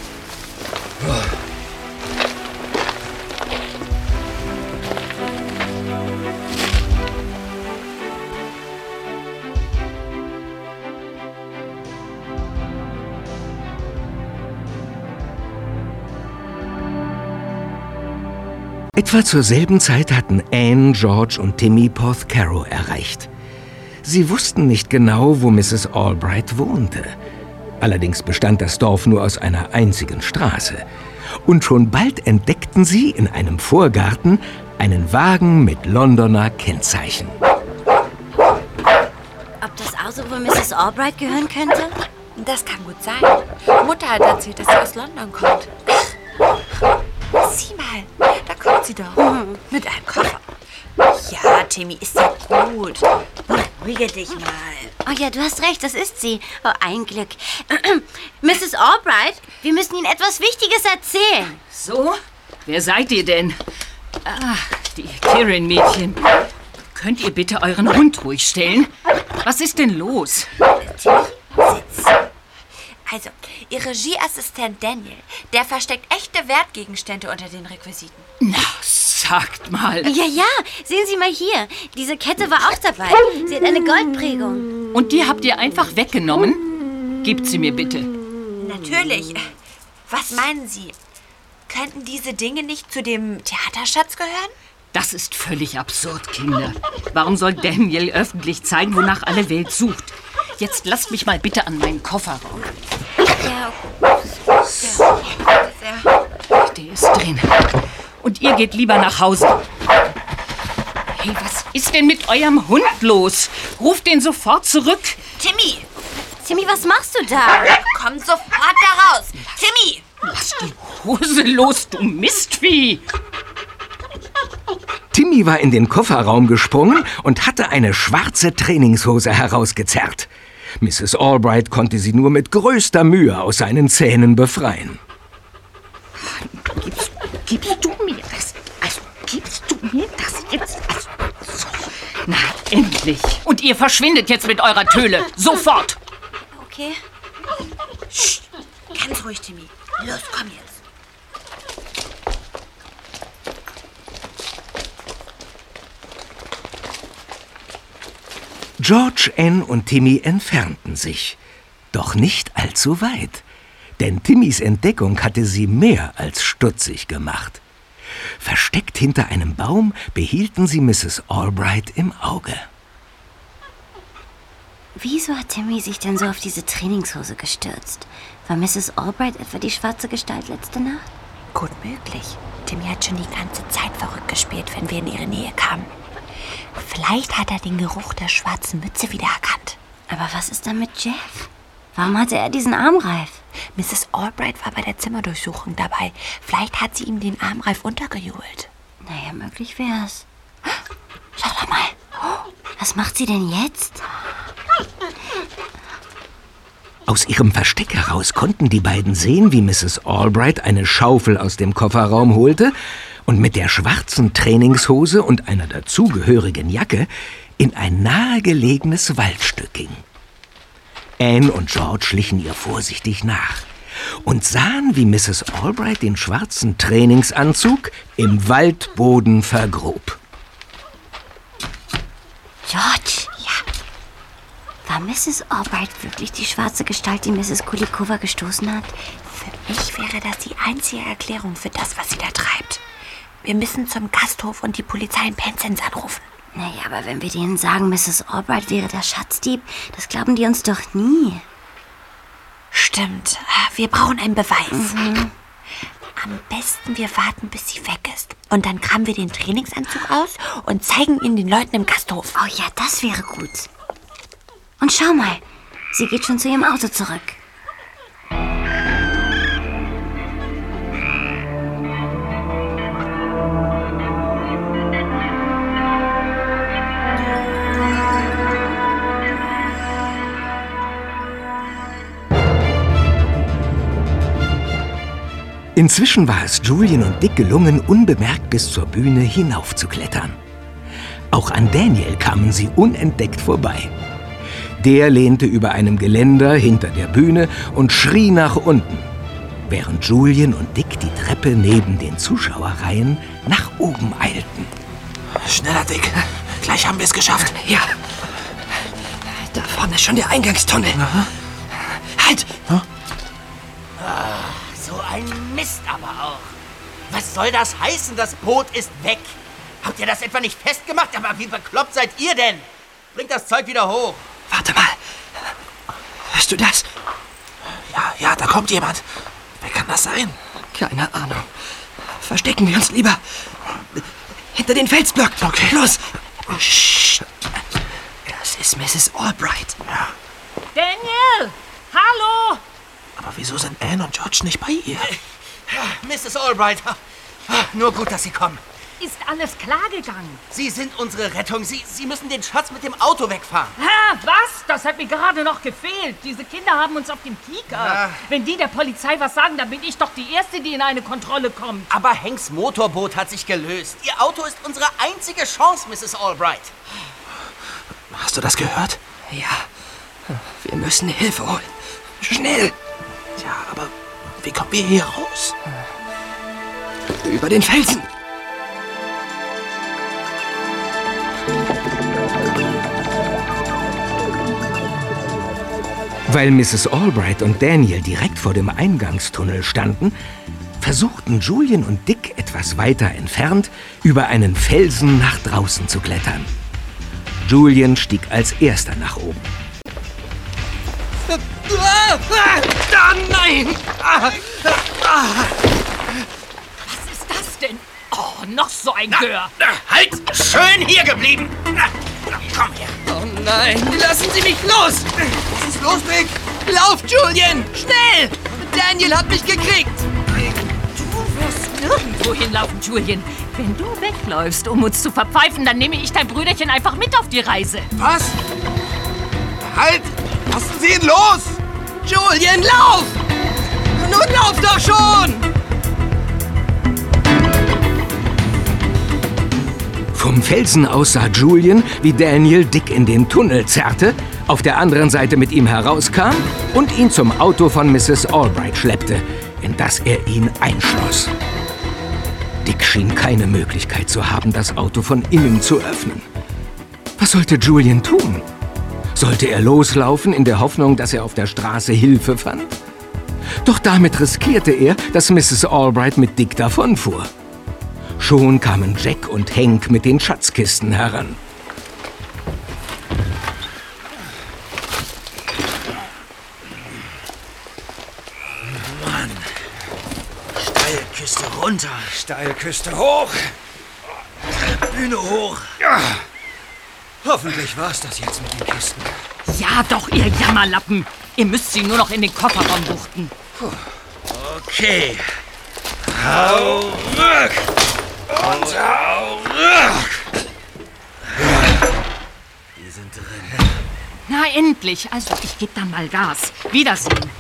Etwa zur selben Zeit hatten Anne, George und Timmy Porthcaro erreicht. Sie wussten nicht genau, wo Mrs. Albright wohnte. Allerdings bestand das Dorf nur aus einer einzigen Straße. Und schon bald entdeckten sie in einem Vorgarten einen Wagen mit Londoner Kennzeichen. Ob das Auto wohl Mrs. Albright gehören könnte? Das kann gut sein. Mutter hat erzählt, dass sie aus London kommt. Da kommt sie doch. Mit einem Koffer. Ja, Timmy, ist ja gut. Beruhige dich mal. Oh ja, du hast recht, das ist sie. Oh, ein Glück. (clears throat) Mrs. Albright, wir müssen Ihnen etwas Wichtiges erzählen. So? Wer seid ihr denn? Ah, die Kirin-Mädchen. Könnt ihr bitte euren Hund ruhig stellen? Was ist denn los? Also, ihr Regieassistent Daniel, der versteckt echte Wertgegenstände unter den Requisiten. Na, sagt mal. Ja, ja, sehen Sie mal hier. Diese Kette war auch dabei. Sie hat eine Goldprägung. Und die habt ihr einfach weggenommen? Gebt sie mir bitte. Natürlich. Was meinen Sie? Könnten diese Dinge nicht zu dem Theaterschatz gehören? Das ist völlig absurd, Kinder. Warum soll Daniel öffentlich zeigen, wonach alle Welt sucht? Jetzt lasst mich mal bitte an meinen Kofferraum. Ja, Der ist drin. Und ihr geht lieber nach Hause. Hey, was ist denn mit eurem Hund los? Ruft den sofort zurück. Timmy! Timmy, was machst du da? Komm sofort da raus! Timmy! Lass die Hose los, du Mistvieh! Timmy war in den Kofferraum gesprungen und hatte eine schwarze Trainingshose herausgezerrt. Mrs. Albright konnte sie nur mit größter Mühe aus seinen Zähnen befreien. Gibst, gibst du mir das? Also, gibst du mir das jetzt? Also, so. Na, endlich. Und ihr verschwindet jetzt mit eurer Töle. Sofort. Okay. Psst. Ganz ruhig, Timmy. Los, komm jetzt. George, Anne und Timmy entfernten sich. Doch nicht allzu weit. Denn Timmys Entdeckung hatte sie mehr als stutzig gemacht. Versteckt hinter einem Baum behielten sie Mrs. Albright im Auge. Wieso hat Timmy sich denn so auf diese Trainingshose gestürzt? War Mrs. Albright etwa die schwarze Gestalt letzte Nacht? Gut möglich. Timmy hat schon die ganze Zeit verrückt gespielt, wenn wir in ihre Nähe kamen. Vielleicht hat er den Geruch der schwarzen Mütze wiedererkannt. Aber was ist dann mit Jeff? Warum hatte er diesen Armreif? Mrs. Albright war bei der Zimmerdurchsuchung dabei. Vielleicht hat sie ihm den Armreif untergejubelt. Naja, möglich wär's. Schau doch mal. Was macht sie denn jetzt? Aus ihrem Versteck heraus konnten die beiden sehen, wie Mrs. Albright eine Schaufel aus dem Kofferraum holte und mit der schwarzen Trainingshose und einer dazugehörigen Jacke in ein nahegelegenes Waldstück ging. Anne und George schlichen ihr vorsichtig nach und sahen, wie Mrs. Albright den schwarzen Trainingsanzug im Waldboden vergrub. George! Ja. War Mrs. Albright wirklich die schwarze Gestalt, die Mrs. Kulikova gestoßen hat? Für mich wäre das die einzige Erklärung für das, was sie da treibt. Wir müssen zum Gasthof und die Polizei in Penzance anrufen. Naja, aber wenn wir denen sagen, Mrs. Albright wäre der Schatzdieb, das glauben die uns doch nie. Stimmt. Wir brauchen einen Beweis. Am besten wir warten, bis sie weg ist. Und dann kramen wir den Trainingsanzug aus und zeigen ihn den Leuten im Gasthof. Oh ja, das wäre gut. Und schau mal, sie geht schon zu ihrem Auto zurück. Inzwischen war es Julian und Dick gelungen, unbemerkt bis zur Bühne hinaufzuklettern. Auch an Daniel kamen sie unentdeckt vorbei. Der lehnte über einem Geländer hinter der Bühne und schrie nach unten, während Julian und Dick die Treppe neben den Zuschauerreihen nach oben eilten. Schneller, Dick. Gleich haben wir es geschafft. Ja. Da vorne ist schon der Eingangstunnel. Halt! So ein Mist aber auch. Was soll das heißen, das Boot ist weg? Habt ihr das etwa nicht festgemacht? Aber wie bekloppt seid ihr denn? Bringt das Zeug wieder hoch. Warte mal. Hörst du das? Ja, ja, da kommt jemand. Wer kann das sein? Keine Ahnung. Verstecken wir uns lieber. Hinter den Felsblöcken. Okay. Los. Psst. Das ist Mrs. Albright. Ja. Daniel! Hallo! Aber wieso sind Anne und George nicht bei ihr? Mrs. Albright. Nur gut, dass Sie kommen. Ist alles klar gegangen? Sie sind unsere Rettung. Sie, Sie müssen den Schatz mit dem Auto wegfahren. Ha, was? Das hat mir gerade noch gefehlt. Diese Kinder haben uns auf dem Kieker. Ja. Wenn die der Polizei was sagen, dann bin ich doch die Erste, die in eine Kontrolle kommt. Aber Hanks Motorboot hat sich gelöst. Ihr Auto ist unsere einzige Chance, Mrs. Albright. Hast du das gehört? Ja. Wir müssen Hilfe holen. Schnell. Ja, aber wie kommen wir hier raus? Über den Felsen. Weil Mrs. Albright und Daniel direkt vor dem Eingangstunnel standen, versuchten Julian und Dick etwas weiter entfernt über einen Felsen nach draußen zu klettern. Julian stieg als erster nach oben. Ah, nein! Ah, ah. Was ist das denn? Oh, noch so ein Gör. Halt! Schön hier geblieben! Na, komm her! Oh nein, lassen Sie mich los! Was ist los, Dick? Lauf, Julian! Schnell! Daniel hat mich gekriegt! Du wirst nirgendwo hinlaufen, Julian. Wenn du wegläufst, um uns zu verpfeifen, dann nehme ich dein Brüderchen einfach mit auf die Reise. Was? Halt! Lassen Sie ihn los! Julian, lauf! Nun lauf doch schon! Vom Felsen aus sah Julian, wie Daniel Dick in den Tunnel zerrte, auf der anderen Seite mit ihm herauskam und ihn zum Auto von Mrs. Albright schleppte, in das er ihn einschloss. Dick schien keine Möglichkeit zu haben, das Auto von innen zu öffnen. Was sollte Julian tun? Sollte er loslaufen in der Hoffnung, dass er auf der Straße Hilfe fand? Doch damit riskierte er, dass Mrs. Albright mit Dick davonfuhr. Schon kamen Jack und Hank mit den Schatzkisten heran. Mann. Steilküste runter. Steilküste hoch. Bühne hoch. Ja. Hoffentlich war's das jetzt mit den Kisten. Ja doch, ihr Jammerlappen. Ihr müsst sie nur noch in den Kofferraum buchten. Okay. Hau rück! Und hau rück! Die sind drin. Na endlich. Also, ich gebe dann mal Gas. Wiedersehen.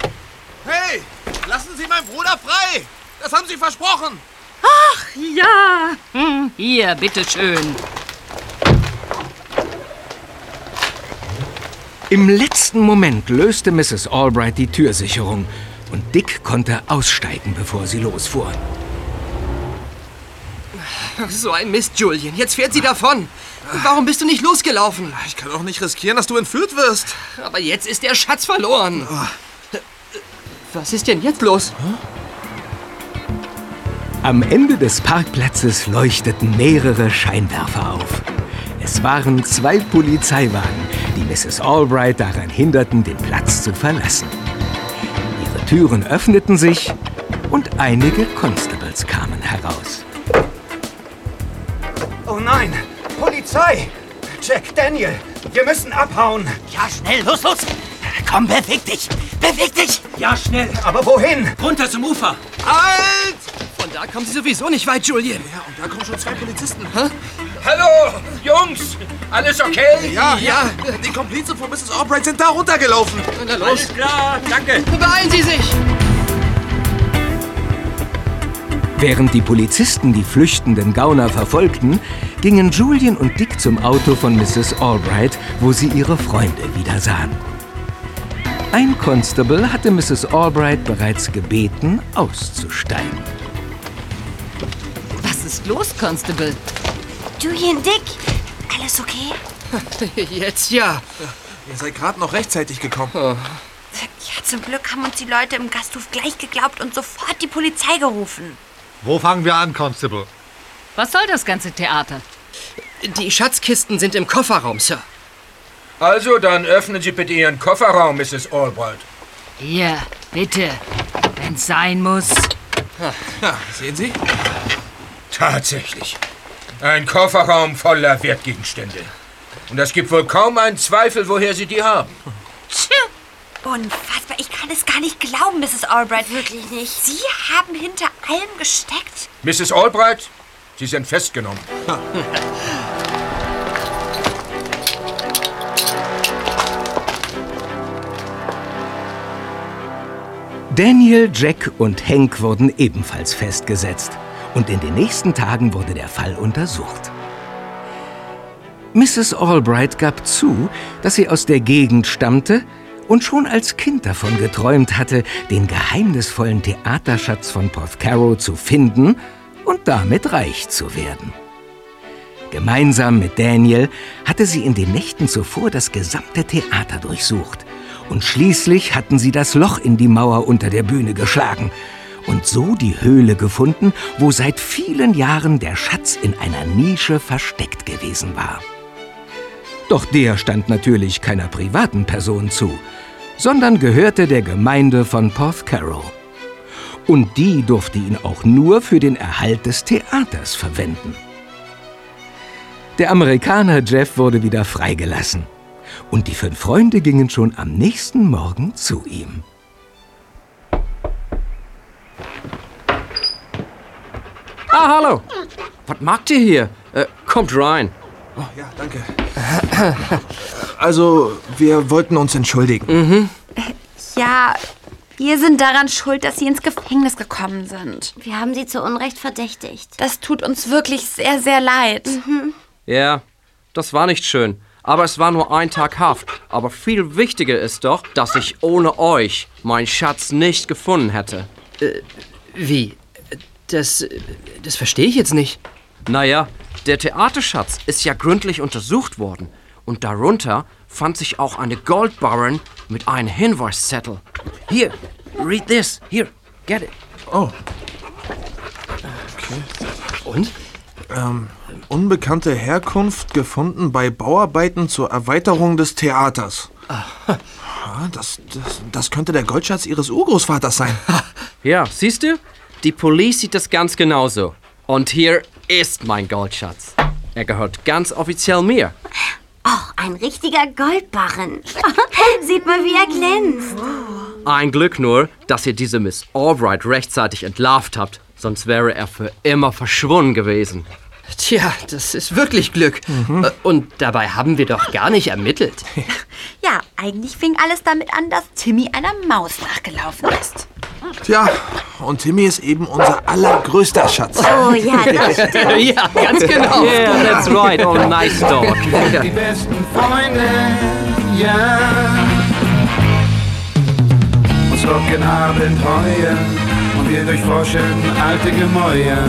Hey, lassen Sie meinen Bruder frei! Das haben Sie versprochen! Ach ja. Hm, hier, bitteschön. Im letzten Moment löste Mrs. Albright die Türsicherung und Dick konnte aussteigen, bevor sie losfuhr. So ein Mist, Julian. Jetzt fährt sie davon. Warum bist du nicht losgelaufen? Ich kann auch nicht riskieren, dass du entführt wirst. Aber jetzt ist der Schatz verloren. Was ist denn jetzt los? Am Ende des Parkplatzes leuchteten mehrere Scheinwerfer auf. Es waren zwei Polizeiwagen, die Mrs. Albright daran hinderten, den Platz zu verlassen. Ihre Türen öffneten sich und einige Constables kamen heraus. Oh nein! Polizei! Jack, Daniel, wir müssen abhauen. Ja, schnell, los, los! Komm, beweg dich! Beweg dich! Ja, schnell, aber wohin? Runter zum Ufer! Halt! Von da kommen sie sowieso nicht weit, Julian. Ja, und da kommen schon zwei Polizisten. Hä? Hallo, Jungs! Alles okay? Ja, ja. Die Komplizen von Mrs. Albright sind da runtergelaufen. Na los. Alles klar, danke. Beeilen Sie sich! Während die Polizisten die flüchtenden Gauner verfolgten, gingen Julian und Dick zum Auto von Mrs. Albright, wo sie ihre Freunde wieder sahen. Ein Constable hatte Mrs. Albright bereits gebeten, auszusteigen. Was ist los, Constable? Julian, Dick, alles okay? (laughs) Jetzt ja. Ihr seid gerade noch rechtzeitig gekommen. Ja, zum Glück haben uns die Leute im Gasthof gleich geglaubt und sofort die Polizei gerufen. Wo fangen wir an, Constable? Was soll das ganze Theater? Die Schatzkisten sind im Kofferraum, Sir. Also, dann öffnen Sie bitte Ihren Kofferraum, Mrs. Albright. Hier, bitte. Wenn's sein muss. Ja, sehen Sie? Tatsächlich. Ein Kofferraum voller Wertgegenstände. Und es gibt wohl kaum einen Zweifel, woher Sie die haben. Unfassbar, ich kann es gar nicht glauben, Mrs. Albright. Wirklich nicht. Sie haben hinter allem gesteckt? Mrs. Albright, Sie sind festgenommen. Daniel, Jack und Hank wurden ebenfalls festgesetzt und in den nächsten Tagen wurde der Fall untersucht. Mrs. Albright gab zu, dass sie aus der Gegend stammte und schon als Kind davon geträumt hatte, den geheimnisvollen Theaterschatz von Porthcarow zu finden und damit reich zu werden. Gemeinsam mit Daniel hatte sie in den Nächten zuvor das gesamte Theater durchsucht und schließlich hatten sie das Loch in die Mauer unter der Bühne geschlagen und so die Höhle gefunden, wo seit vielen Jahren der Schatz in einer Nische versteckt gewesen war. Doch der stand natürlich keiner privaten Person zu, sondern gehörte der Gemeinde von Porthcarow. Und die durfte ihn auch nur für den Erhalt des Theaters verwenden. Der Amerikaner Jeff wurde wieder freigelassen und die fünf Freunde gingen schon am nächsten Morgen zu ihm. Ah, hallo. Was macht ihr hier? Äh, kommt rein. Oh, ja, danke. Also, wir wollten uns entschuldigen. Mhm. Ja, wir sind daran schuld, dass Sie ins Gefängnis gekommen sind. Wir haben Sie zu Unrecht verdächtigt. Das tut uns wirklich sehr, sehr leid. Ja, das war nicht schön. Aber es war nur ein Tag Haft. Aber viel wichtiger ist doch, dass ich ohne euch meinen Schatz nicht gefunden hätte. Äh, wie? Das, das verstehe ich jetzt nicht. Naja, der Theaterschatz ist ja gründlich untersucht worden. Und darunter fand sich auch eine Goldbarren mit einem Hinweiszettel. Hier, read this. Here, get it. Oh. Okay. Und? Ähm, unbekannte Herkunft gefunden bei Bauarbeiten zur Erweiterung des Theaters. Ja, das, das, das könnte der Goldschatz Ihres Urgroßvaters sein. (laughs) Ja, siehst du? Die Police sieht das ganz genauso. Und hier ist mein Goldschatz. Er gehört ganz offiziell mir. Oh, ein richtiger Goldbarren. (laughs) Sieht mal, wie er glänzt. Ein Glück nur, dass ihr diese Miss Albright rechtzeitig entlarvt habt, sonst wäre er für immer verschwunden gewesen. Tja, das ist wirklich Glück. Äh, Und dabei haben wir doch gar nicht ermittelt. Ja, eigentlich fing alles damit an, dass Timmy einer Maus nachgelaufen ist. Tja, und Timmy ist eben unser allergrößter Schatz. Oh ja, das (laughs) stimmt. ja, ganz genau. Yeah, that's right. Oh, (laughs) nice dog. Die besten Freunde, ja. Uns locken Abenteuer und wir durchforschen alte Gemäuer.